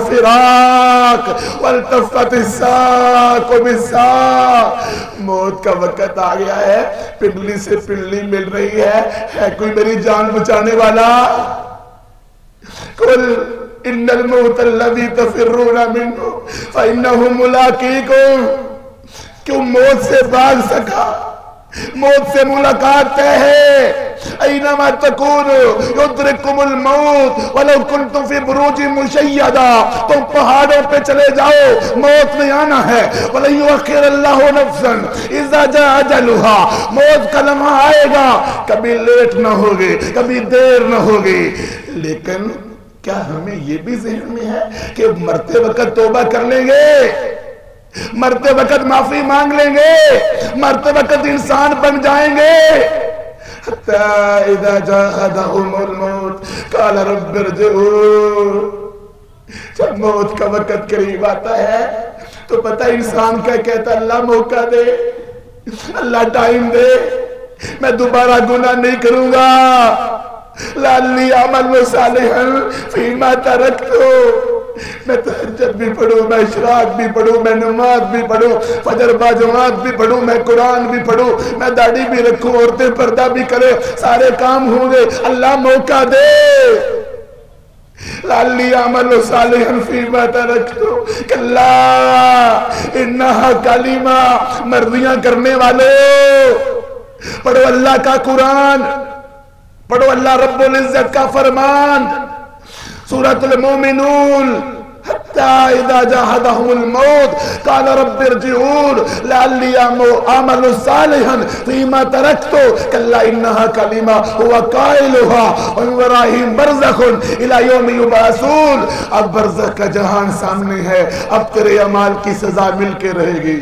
الفراق والتفت الساق بالساق. موت کا وقت آ گیا ہے، پنڈلی سے پنڈلی مل رہی ہے۔ ہے کوئی میری جان بچانے والا؟ کل ان الموت الذي تفرون منه فانه ملاقيكم۔ کیوں موت سے بھاگ سکا؟ موت سے ملاقات ہے۔ اینما تکون یدرکم الموت، ولو کنتم فی بروج مشیدہ تم پہاڑوں پہ چلے جاؤ، موت نہیں آنا ہے۔ ولی یوخیر اللہ نفسا اذا جا جلوہا موت کا لمحہ آئے گا۔ کبھی لیٹ نہ ہوگی، کبھی دیر نہ ہوگی۔ لیکن کیا ہمیں یہ بھی ذہن میں ہے کہ مرتے وقت توبہ کر لیں گے؟ مرتے وقت معافی مانگ لیں گے، مرتے وقت انسان بن جائیں گے۔ اذا جاہدہم الموت، قال رب ارجعون جب موت کا وقت قریب آتا ہے، تو پتہ انسان کا کہتا، اللہ موقع دے، اللہ ٹائم دے، میں دوبارہ گناہ نہیں کروں گا۔ لالی عمل صالحا فیما ترکتو۔ میں تحجد بھی پڑھوں، میں اشراق بھی پڑھوں، میں نماز بھی پڑھوں، فجر با جماعت بھی پڑھوں، میں قرآن بھی پڑھوں، میں داڑھی بھی رکھوں، عورتیں پردہ بھی کرے سارے کام ہوں گے۔ اللہ موقع دے۔ لالی عمل صالحا فیما ترکتو۔ کلا انہا کلیمہ مرضیاں کرنے والے پڑھو اللہ کا قرآن، پڑھو اللہ رب العزت کا فرمان۔ سورة المومنون حتى إذا جاهدهم الموت، قال رب ارجعون. لعلي أعمل صالحا فيما تركت. كلا إنها كلمة هو قائلها. ومن ورائهم برزخ إلى يوم يبعثون. اب برزخ کا جہان سامنے ہے. اب تیرے عمال کی سزا مل کے رہے گی.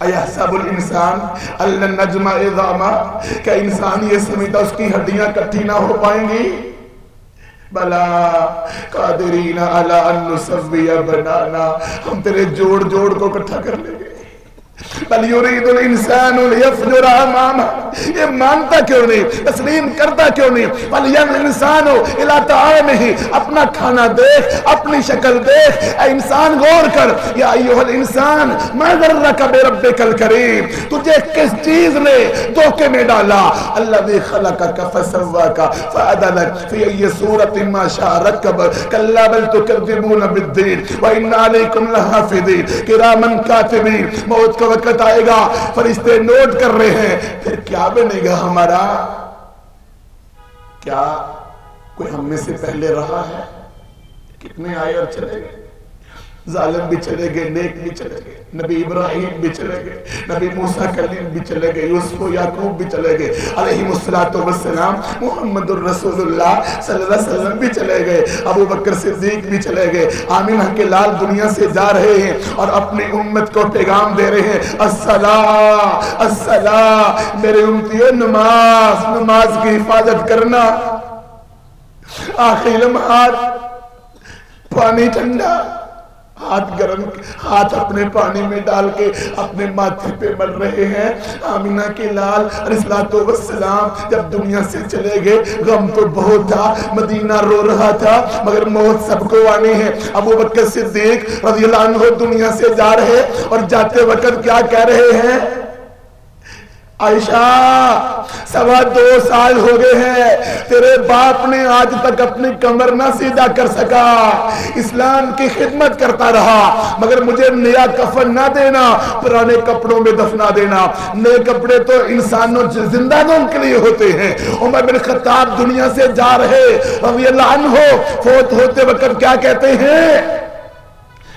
ایحسب الانسان؟ اللہ نجمع اضاما کہ انسان یہ سمجھتا اس کی ہڈیاں کٹھی نہ ہو پائیں گی؟ بلا۔ قادرین، علی ان نسوی بنانا ہم تیرے جوڑ جوڑ کو کٹھا کر لیں گے۔ بل یرید الانسان لیفجر اماما یہ مانتا کیوں نہیں؟ تسلیم کرتا کیوں نہیں؟ بل ین انسان الى تعامہ اپنا کھانا دیکھ، اپنی شکل دیکھ۔ اے انسان، غور کر۔ یا ایوہ الانسان، ما ذرک بے ربک الکریم؟ تجھے کس چیز نے دھوکے میں ڈالا؟ اللہ نے خلقک فسواک فعدلک فی ای صورت ما شاء رکب. کلا بل تکذبون بالدین وان علیکم لحافظین. کرامن کاتبین. موت کا وقت آئے گا، فرشتے نوٹ کر رہے ہیں۔ پھر کیا بنے گا ہمارا؟ کیا کوئی ہم میں سے پہلے رہا ہے؟ کتنے آئے اور چلے گئے؟ ظالم بھی چلے گئے، نیک بھی چلے گئے، نبی ابراہیم بھی چلے گئے، نبی موسیٰ کلیم بھی چلے گئے، یوسف و یعقوب بھی چلے گئے علیہ السلام محمد الرسول اللہ صلی اللہ علیہ وسلم بھی چلے گئے، ابو بکر صدیق بھی چلے گئے، آمینہ کے لال دنیا سے جا رہے ہیں اور اپنی امت کو پیغام دے رہے ہیں السلام السلام میرے امتیو، نماز نماز کی حفاظت کرنا، آخری لمحات، پانی ٹھنڈا ہاتھ گرم، ہاتھ اپنے پانی میں ڈال کے اپنے ماتھے پہ مل رہے ہیں۔ آمینہ کے لال رسلات و السلام جب دنیا سے چلے گئے، غم تو بہت تھا، مدینہ رو رہا تھا، مگر موت سب کو آنی ہے۔ ابو بکر صدیق رضی اللہ عنہ دنیا سے جا رہے اور جاتے وقت کیا کہہ رہے ہیں؟ عائشہ، سوا دو سال ہو گئے ہیں۔ تیرے باپ نے آج تک اپنی کمر نہ سیدھا کر سکا۔ اسلام کی خدمت کرتا رہا۔ مگر مجھے نیا کفن نہ دینا، پرانے کپڑوں میں دفنا دینا۔ نئے کپڑے تو انسانوں زندانوں کے لیے ہوتے ہیں۔ عمر بن خطاب دنیا سے جا رہے، رضی اللہ عنہ، فوت ہوتے وقت کیا کہتے ہیں؟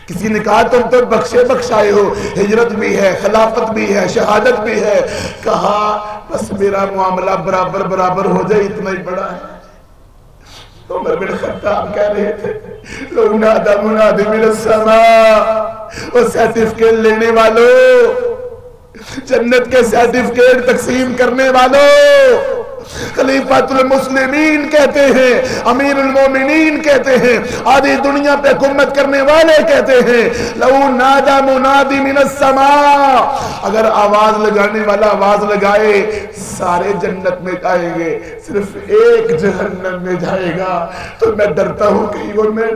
کسی نے کہا تم تو بخشے بخشائے ہو، ہجرت بھی ہے، خلافت بھی ہے، شہادت بھی ہے۔ کہا، بس میرا معاملہ برابر برابر ہو جائے، اتنا ہی بڑا ہے۔ عمر بن خطاب کہہ رہے تھے لوگ نادا منادی من السماء اور سرٹیفکیٹ لینے والوں جنت کے سیٹیفکیٹ تقسیم کرنے والوں۔ خلیفت المسلمین کہتے ہیں، امیر المومنین کہتے ہیں، آدھی دنیا پہ حکومت کرنے والے کہتے ہیں، لو نادا منادی من السماء۔ اگر آواز لگانے والا آواز لگائے، سارے جنت میں جائیں گے، صرف ایک جہنم میں جائے گا۔ تو میں ڈرتا ہوں کہ وہ میں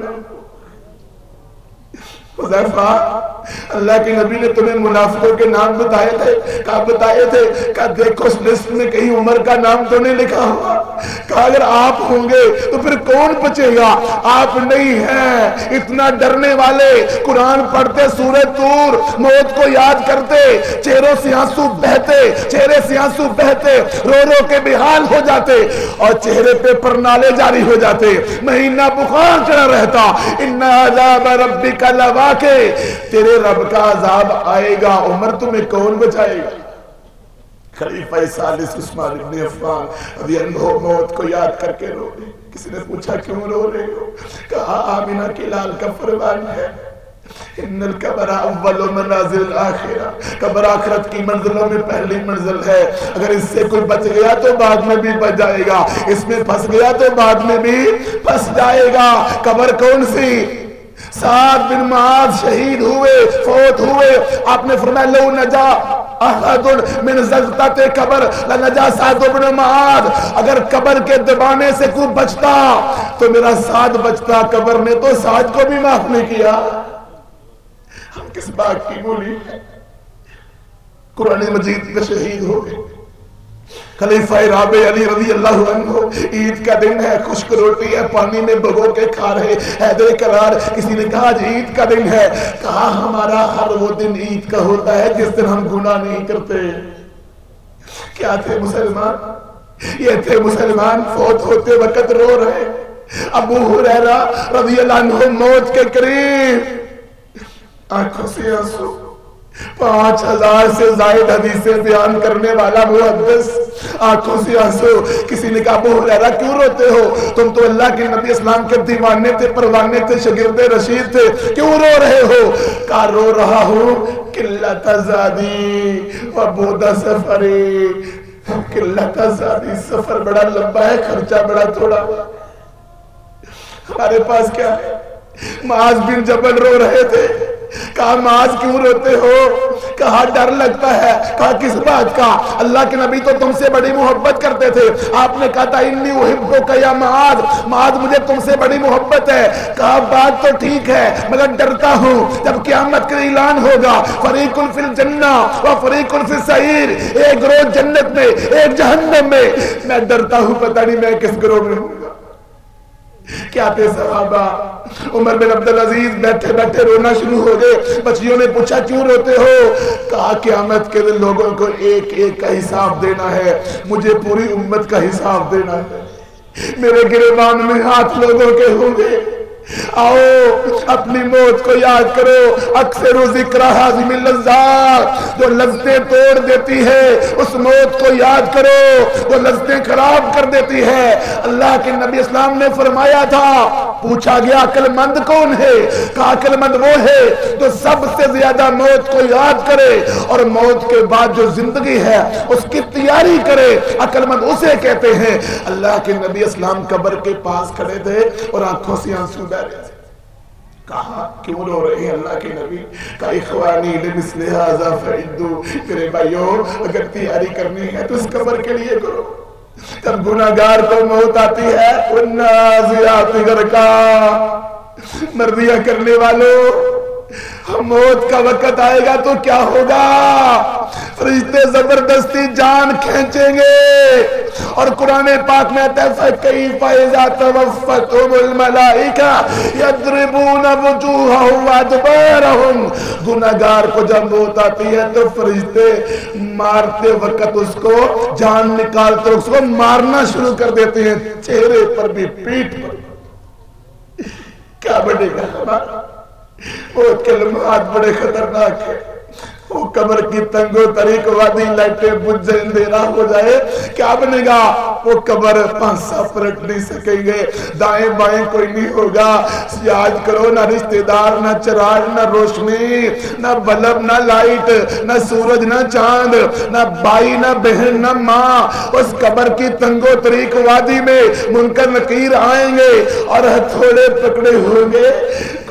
نہ حضیفہ اللہ کے نبی نے تمہیں منافقوں کے نام بتائے تھے، کہا بتائے تھے، کہا دیکھو اس لسٹ میں کہیں عمر کا نام تو نہیں لکھا ہوا۔ کہا اگر آپ ہوں گے تو پھر کون بچے گا؟ آپ نہیں ہیں۔ اتنا ڈرنے والے۔ قرآن پڑھتے سورہ تور موت کو یاد کرتے۔ چہروں سے آنسو بہتے، چہرے سے آنسو بہتے، رو رو کے بحال ہو جاتے اور چہرے پہ پرنالے جاری ہو جاتے۔ مہینہ بخار چڑھا رہتا۔ انہا عذاب ربی کا لوا کے تیرے رب کا عذاب آئے گا، عمر تمہیں کون بچائے گا؟ خلیفہ سالس عثمان ابن عفان رضی اللہ موت کو یاد کر کے رو رہے کسی نے پوچھا کیوں رو رہے ہو؟ کہا، آمینہ کی لال کا فرمان ہے۔ ان القبر اول منازل الاخرہ۔ قبر آخرت کی منزلوں میں پہلی منزل ہے۔ اگر اس سے کوئی بچ گیا تو بعد میں بھی بچ جائے گا۔ اس میں پھنس گیا تو بعد میں بھی پھنس جائے گا۔ قبر کون سی؟ سات بن معاذ شہید ہوئے، فوت ہوئے۔ آپ نے فرمایا، لو نجا احد من زغتت قبر، لنجا سات بن معاذ۔ اگر قبر کے دبانے سے کوئی بچتا، تو میرا ساتھ بچتا قبر نے تو ساتھ کو بھی معاف نہیں کیا۔ ہم کس بات کی بولی؟ قرآن مجید میں شہید ہو گئے۔ خلیفہ رابع علی رضی اللہ عنہ عید کا دن ہے، خشک روٹی ہے، پانی میں بگو کے کھا رہے حیدر قرار۔ کسی نے کہا جی عید کا دن ہے۔ کہا ہمارا ہر وہ دن عید کا ہوتا ہے جس دن ہم گناہ نہیں کرتے۔ کیا تھے مسلمان؟ یہ تھے مسلمان، فوت ہوتے وقت رو رہے۔ ابو حریرہ رضی اللہ عنہ موت کے قریب۔ آنکھوں سے آنسو۔ پانچ ہزار سے زائد حدیثیں بیان کرنے والا محدث، آنکھوں سے آنسو، کسی نے کہا ابو حریرہ کیوں روتے ہو؟ تم تو اللہ کے نبی اسلام کے دیوانے تھے پروانے تھے، شگرد رشید تھے، کیوں رو رہے ہو؟ کہا، رو رہا ہوں، قلت زادی و بود سفری۔ قلت زادی سفر بڑا لمبا ہے، خرچہ بڑا تھوڑا۔ ہمارے پاس کیا ہے؟ معاذ بن جبل رو رہے تھے۔ کہا معاذ کیوں روتے ہو؟ کہا ڈر لگتا ہے۔ کہا کس بات کا؟ اللہ کے نبی تو تم سے بڑی محبت کرتے تھے۔ آپ نے کہا تھا، انی احبو کا یا معاذ معاذ مجھے تم سے بڑی محبت ہے۔ کہا، بات تو ٹھیک ہے، مگر ڈرتا ہوں۔ جب قیامت کا اعلان ہوگا، فریق فی الجنہ و فریق فی السعیر ایک گروہ جنت میں، ایک جہنم میں۔ میں ڈرتا ہوں، پتہ نہیں میں کس گروہ میں ہوں۔ کیا تھے صحابہ؟ عمر بن عبدالعزیز بیٹھے بیٹھے رونا شروع ہو گئے۔ بچیوں نے پوچھا، کیوں روتے ہو؟ کہا، قیامت کے دن لوگوں کو ایک ایک کا حساب دینا ہے۔ مجھے پوری امت کا حساب دینا ہے۔ میرے گربان میں ہاتھ لوگوں کے ہوں گے۔ آؤ، اپنی موت کو یاد کرو۔ اکثر و ذکر حاضم اللذات جو لذتیں توڑ دیتی ہے، اس موت کو یاد کرو۔ جو لذتیں خراب کر دیتی ہے۔ اللہ کے نبی اسلام نے فرمایا تھا، پوچھا گیا، عقل مند کون ہے؟ کہا، عقل مند وہ ہے جو سب سے زیادہ موت کو یاد کرے اور موت کے بعد جو زندگی ہے، اس کی تیاری کرے۔ عقل مند اسے کہتے ہیں۔ اللہ کے نبی اسلام قبر کے پاس کھڑے تھے اور آنکھوں سے آنسو رہے تھے۔ کہا، کیوں رو رہے ہیں اللہ کے نبی؟ کا اخوانی لمثل هذا فعدو۔ میرے بھائیو اگر تیاری کرنی ہے تو اس قبر کے لیے کرو۔ جب گناہگار کو موت آتی ہے۔ النازیات غرقا۔ مردیاں کرنے والوں موت کا وقت آئے گا تو کیا ہوگا؟ فرشتے زبردستی جان کھینچیں گے۔ اور قرآن پاک میں آتا ہے، فَكَيْفَ إِذَا تَوَفَّتْهُمُ الْمَلَائِكَ يَدْرِبُونَ وُجُوهَهُمْ وَادْبَارَهُمْ گناہگار کو جب موت آتی ہے تو فرشتے مارتے وقت اس کو جان نکالتے اس کو مارنا شروع کر دیتے ہیں۔ چہرے پر بھی پیٹ پر۔ کیا بڑھے گا؟ ہمارا وہ کلمات بڑے خطرناک ہیں۔ وہ قبر کی تنگو طریق وادی لائٹیں بجھ جائیں اندھیرا ہو جائے۔ کیا بنے گا وہ قبر پانسا پلٹ نہیں سکیں گے۔ دائیں بائیں کوئی نہیں ہوگا۔ یاد کرو، نہ رشتہ دار، نہ چراغ، نہ روشنی، نہ بلب، نہ لائٹ، نہ سورج، نہ چاند، نہ بائی نہ بہن، نہ ماں۔ اس قبر کی تنگو طریق وادی میں منکر نقیر آئیں گے اور ہتھوڑے پکڑے ہوں گے۔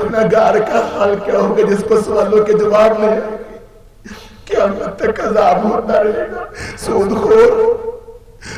گناہگار کا حال کیا ہوگا جس کو سوالوں کے جواب نہیں قیامت تک عذاب ہوتا رہے گا۔ سود خور۔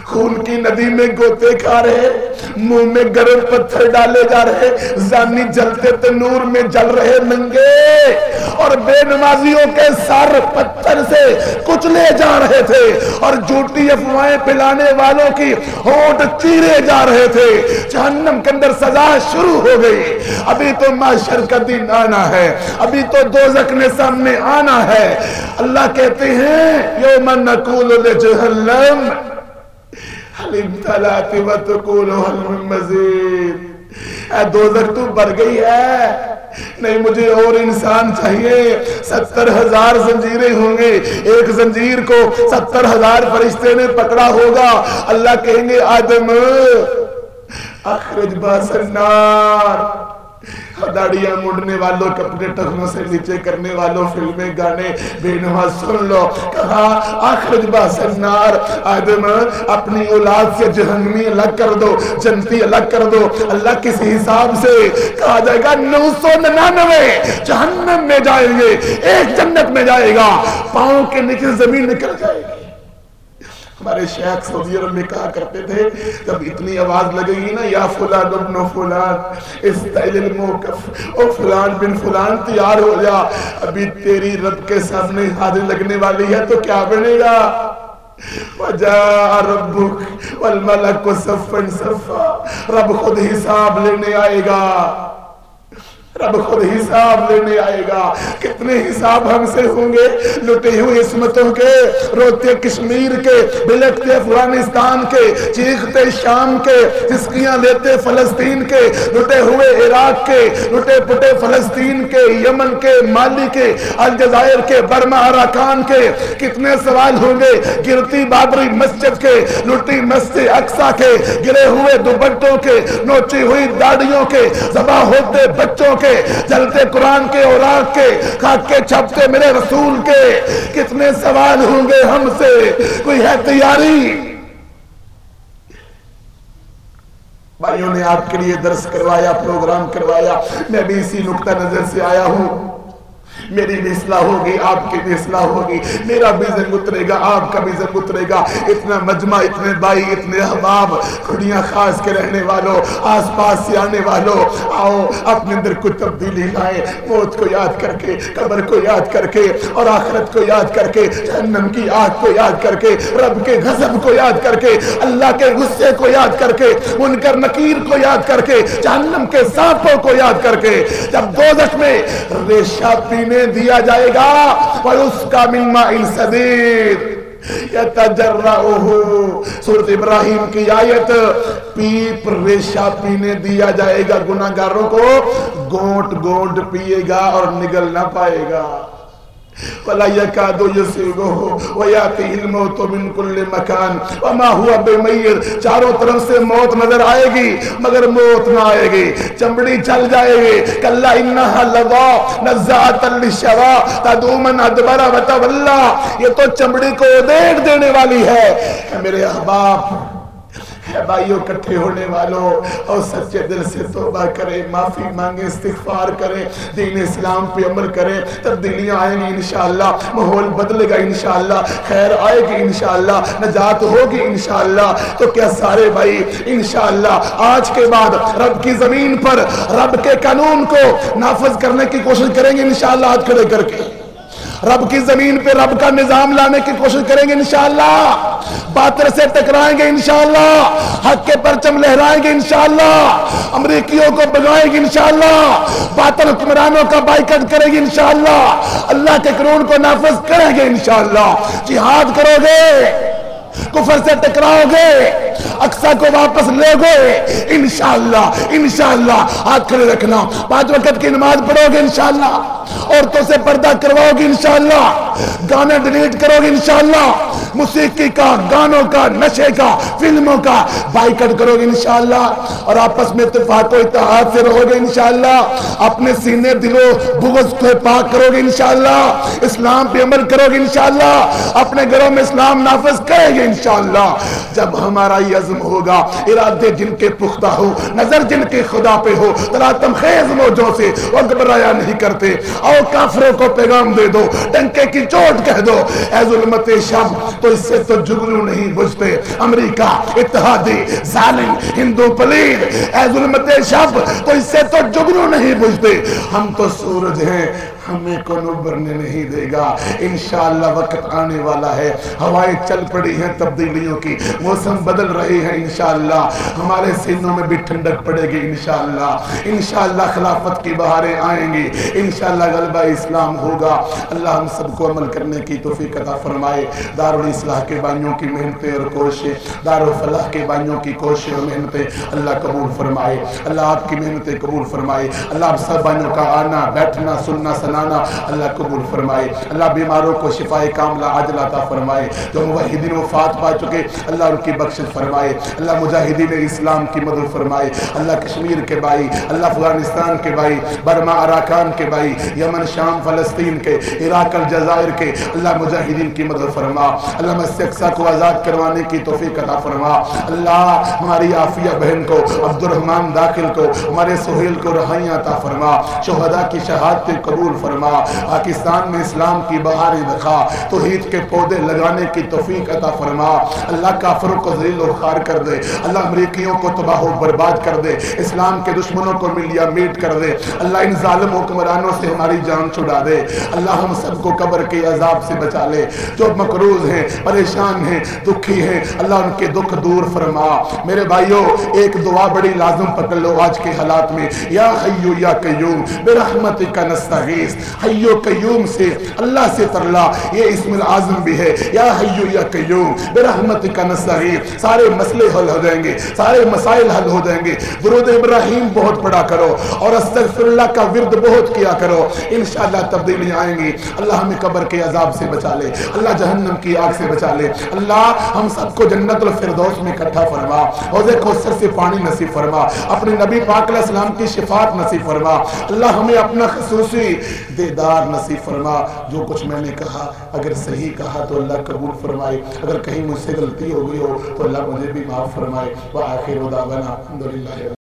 خون کی ندی میں گوتے کھا رہے منہ میں گرم پتھر ڈالے جا رہے زانی جلتے تنور میں جل رہے ننگے۔ اور بے نمازیوں کے سر پتھر سے کچلے جا رہے تھے۔ اور جھوٹی افواہیں پلانے والوں کی ہونٹ چیرے جا رہے تھے۔ جہنم کے اندر سزا شروع ہو گئی۔ ابھی تو معاشر کا دن آنا ہے۔ ابھی تو دوزک نے سامنے آنا ہے۔ اللہ کہتے ہیں، یوم نقول لجہنم۔ و تقولو من مزید اے دوزخ تو بر گئی ہے۔ نہیں مجھے اور انسان چاہیے۔ ستر ہزار زنجیریں ہوں گے۔ ایک زنجیر کو ستر ہزار فرشتے نے پکڑا ہوگا۔ اللہ کہیں گے، آدم، اخرج باس داڑیاں مڑنے والوں، کپڑے ٹکنوں سے نیچے کرنے والوں، فلمیں، گانے بے نواز سن لو۔ کہا، آخر با سنار۔ آدم، اپنی اولاد سے جہنمی الگ کر دو، جنتی الگ کر دو۔ اللہ کس حساب سے؟ کہا جائے گا، نو سو ننانوے۔ جہنم میں جائیں گے، ایک جنت میں جائے گا۔ پاؤں کے نیچے زمین نکل جائے گی۔ ہمارے شیخ سعودی عرب میں کہا کرتے تھے، جب اتنی آواز لگے گی نا، یا فلان ابن فلان استعیل الموقف، او فلان بن فلان تیار ہو جا، ابھی تیری رب کے سامنے حاضر لگنے والی ہے تو کیا بنے گا؟ وجاء ربک والملک صفا صفا، رب خود حساب لینے آئے گا۔ رب خود حساب لینے آئے گا۔ کتنے حساب ہم سے ہوں گے؟ لٹے ہوئے عصمتوں کے، روتے کشمیر کے بلکتے افغانستان کے، چیختے شام کے جسکیاں لیتے فلسطین کے، لٹے ہوئے عراق کے، لٹے پٹے فلسطین کے، یمن کے، مالی کے، الجزائر کے، برما اراکان کے۔ کتنے سوال ہوں گے؟ گرتی بابری مسجد کے، لٹی مسجد اقصا کے، گرے ہوئے دوبٹوں کے، نوچی ہوئی داڑیوں کے زبا ہوتے بچوں کے جلتے قرآن کے اوراق کے خاک کے چھپتے میرے رسول کے۔ کتنے سوال ہوں گے ہم سے، کوئی ہے تیاری؟ بھائیوں نے آپ کے لیے درس کروایا، پروگرام کروایا۔ میں بھی اسی نقطہ نظر سے آیا ہوں۔ میری بھی اصلاح ہوگی، آپ کی بھی اصلاح ہوگی۔ میرا بھی زنگ اترے گا، آپ کا بھی زنگ اترے گا۔ اتنا مجمع، اتنے بائی، اتنے احباب کھڑیاں خاص کے رہنے والوں آس پاس سے آنے والوں آؤ، اپنے اندر کچھ تبدیلی لائیں۔ موت کو یاد کر کے، قبر کو یاد کر کے، اور آخرت کو یاد کر کے، جہنم کی آگ کو یاد کر کے، رب کے غضب کو یاد کر کے، اللہ کے غصے کو یاد کر کے، منکر نکیر کو یاد کر کے، جہنم کے سانپوں کو یاد کر کے۔ جب دوزخ میں ریشہ پینے دیا جائے گا، اور اس کا من مائل صدیر سورت ابراہیم کی آیت، پیپ ریشہ پینے دیا جائے گا گناگاروں کو گونٹ گونٹ پیے گا اور نگل نہ پائے گا۔ ولا يكاد يسيغه وياتي الموت من كل مكان وما هو بميت چاروں طرف سے موت نظر آئے گی، مگر موت نہ آئے گی۔ چمڑی چل جائے گی۔ کلا انها لظى نزعت للشوا تدعو من ادبر وتولى۔ یہ تو چمڑی کو دیکھ دینے والی ہے۔ میرے احباب بھائیوں کٹھے ہونے والوں، اور سچے دل سے توبہ کریں، معافی مانگیں، استغفار کریں، دین اسلام پہ عمل کریں تبدیلیاں آئیں گی انشاءاللہ محول بدلے گا انشاءاللہ، خیر آئے گی انشاءاللہ، نجات ہوگی انشاءاللہ۔ تو کیا سارے بھائی، انشاءاللہ، آج کے بعد رب کی زمین پر، رب کے قانون کو نافذ کرنے کی کوشش کریں گے انشاءاللہ، ہاتھ کھڑے کر کے۔ رب کی زمین پہ رب کا نظام لانے کی کوشش کریں گے انشاءاللہ۔ باطر سے ٹکرائیں گے انشاءاللہ۔ حق کے پرچم لہرائیں گے انشاءاللہ۔ امریکیوں کو بگائیں گے انشاءاللہ۔ باطل حکمرانوں کا بائیکٹ کریں گے انشاءاللہ۔ اللہ کے قانون کو نافذ کریں گے انشاءاللہ۔ جہاد کرو گے۔ کفر سے ٹکراؤ گے اقصا کو واپس لے گے۔ انشاءاللہ انشاءاللہ، ہاتھ کھڑے رکھنا۔ پانچ وقت کی نماز پڑھو گے انشاءاللہ، عورتوں سے پردہ کرواؤ گے انشاءاللہ گانے ڈیلیٹ کرو گے انشاءاللہ، موسیقی کا، گانوں کا، نشے کا، فلموں کا بائیکٹ کرو گے انشاءاللہ۔ اور آپس میں اتفاق و اتحاد سے رہو گے انشاءاللہ۔ اپنے سینے دلو بغض کو پاک کرو گے انشاءاللہ۔ اسلام پہ عمل کرو گے انشاءاللہ۔ اپنے گھروں میں اسلام نافذ کرے گے۔ انشاءاللہ، جب ہمارا یہ عزم ہوگا، ارادے جن کے پختہ ہو، نظر جن کے خدا پہ ہو، تلاتم خیز موجوں سے وہ گبرایا نہیں کرتے۔ اور کافروں کو پیغام دے دو، ڈنکے کی چوٹ کہہ دو۔ اے ظلمت شب، تو اس سے تو جگلو نہیں بجھتے۔ امریکہ، اتحادی، ظالم، ہندو پلید۔ اے ظلمت شب، تو اس سے تو جگلو نہیں بجھتے۔ ہم تو سورج ہیں ہمیں کونو برنے نہیں دے گا۔ انشاءاللہ وقت آنے والا ہے۔ ہوائیں چل پڑی ہیں تبدیلیوں کی۔ موسم بدل رہی ہیں انشاءاللہ۔ ہمارے سینوں میں بھی ٹھنڈک پڑے گی انشاءاللہ۔ انشاءاللہ خلافت کی بہاریں آئیں گی۔ انشاءاللہ غلبہ اسلام ہوگا۔ اللہ ہم سب کو عمل کرنے کی توفیق عطا فرمائے۔ دار الاصلاح کے بائیوں کی محنتیں اور کوششیں دار الفلاح کے بائیوں کی کوششیں اور محنتیں اللہ قبول فرمائے۔ اللہ آپ کی محنتیں قبول فرمائے۔ اللہ آپ سب بائیوں کا آنا، بیٹھنا، سننا سننا سنانا اللہ قبول فرمائے۔ اللہ بیماروں کو شفا کاملہ عاجل عطا فرمائے۔ جو موحدین وفات پا چکے، اللہ ان کی بخشش فرمائے۔ اللہ مجاہدین اسلام کی مدد فرمائے۔ اللہ کشمیر کے بھائی، اللہ افغانستان کے بھائی، برما اراکان کے بھائی، یمن، شام، فلسطین کے، عراق، الجزائر کے۔ اللہ مجاہدین کی مدد فرما۔ اللہ مسجد اقصا کو آزاد کروانے کی توفیق عطا فرما۔ اللہ ہماری عافیہ بہن کو عبد الرحمن داخل کو، ہمارے سہیل کو رہائیاں عطا فرما۔ شہداء کی شہادت قبول فرما، پاکستان میں اسلام کی بہاریں دکھا توحید کے پودے لگانے کی توفیق عطا فرما۔ اللہ کافروں کو ذلیل و خار کر دے، اللہ امریکیوں کو تباہ و برباد کر دے، اسلام کے دشمنوں کو ملیا میٹ کر دے۔ اللہ ان ظالم حکمرانوں سے ہماری جان چھڑا دے۔ اللہ ہم سب کو قبر کے عذاب سے بچا لے۔ جو مقروض ہیں، پریشان ہیں، دکھی ہیں، اللہ ان کے دکھ دور فرما۔ میرے بھائیوں ایک دعا بڑی لازم پکڑ لو آج کے حالات میں۔ یا حیو یا قیوم برحمت کا نستغیث حیو قیوم سے اللہ سے ترلا، یہ اسم العظم بھی ہے۔ یا حیو یا قیوم برحمت کا نستغیث سارے مسئلے حل ہو جائیں گے، سارے مسائل حل ہو جائیں گے۔ درود ابراہیم بہت پڑا کرو اور استغفر اللہ کا ورد بہت کیا کرو۔ انشاءاللہ تبدیلی آئیں گی۔ اللہ ہمیں قبر کے عذاب سے بچا لے، اللہ جہنم کی آگ سے بچا لے۔ اللہ ہم سب کو جنت الفردوس میں اکٹھا فرما۔ حوض کوثر سے پانی نصیب فرما۔ اپنے نبی پاک علیہ السلام کی شفاعت نصیب فرما۔ اللہ ہمیں اپنا خصوصی دیدار نصیب فرما، جو کچھ میں نے کہا، اگر صحیح کہا تو اللہ قبول فرمائے، اگر کہیں مجھ سے غلطی ہو گئی ہو تو اللہ مجھے بھی معاف فرمائے۔ وہ آخر الحمد للہ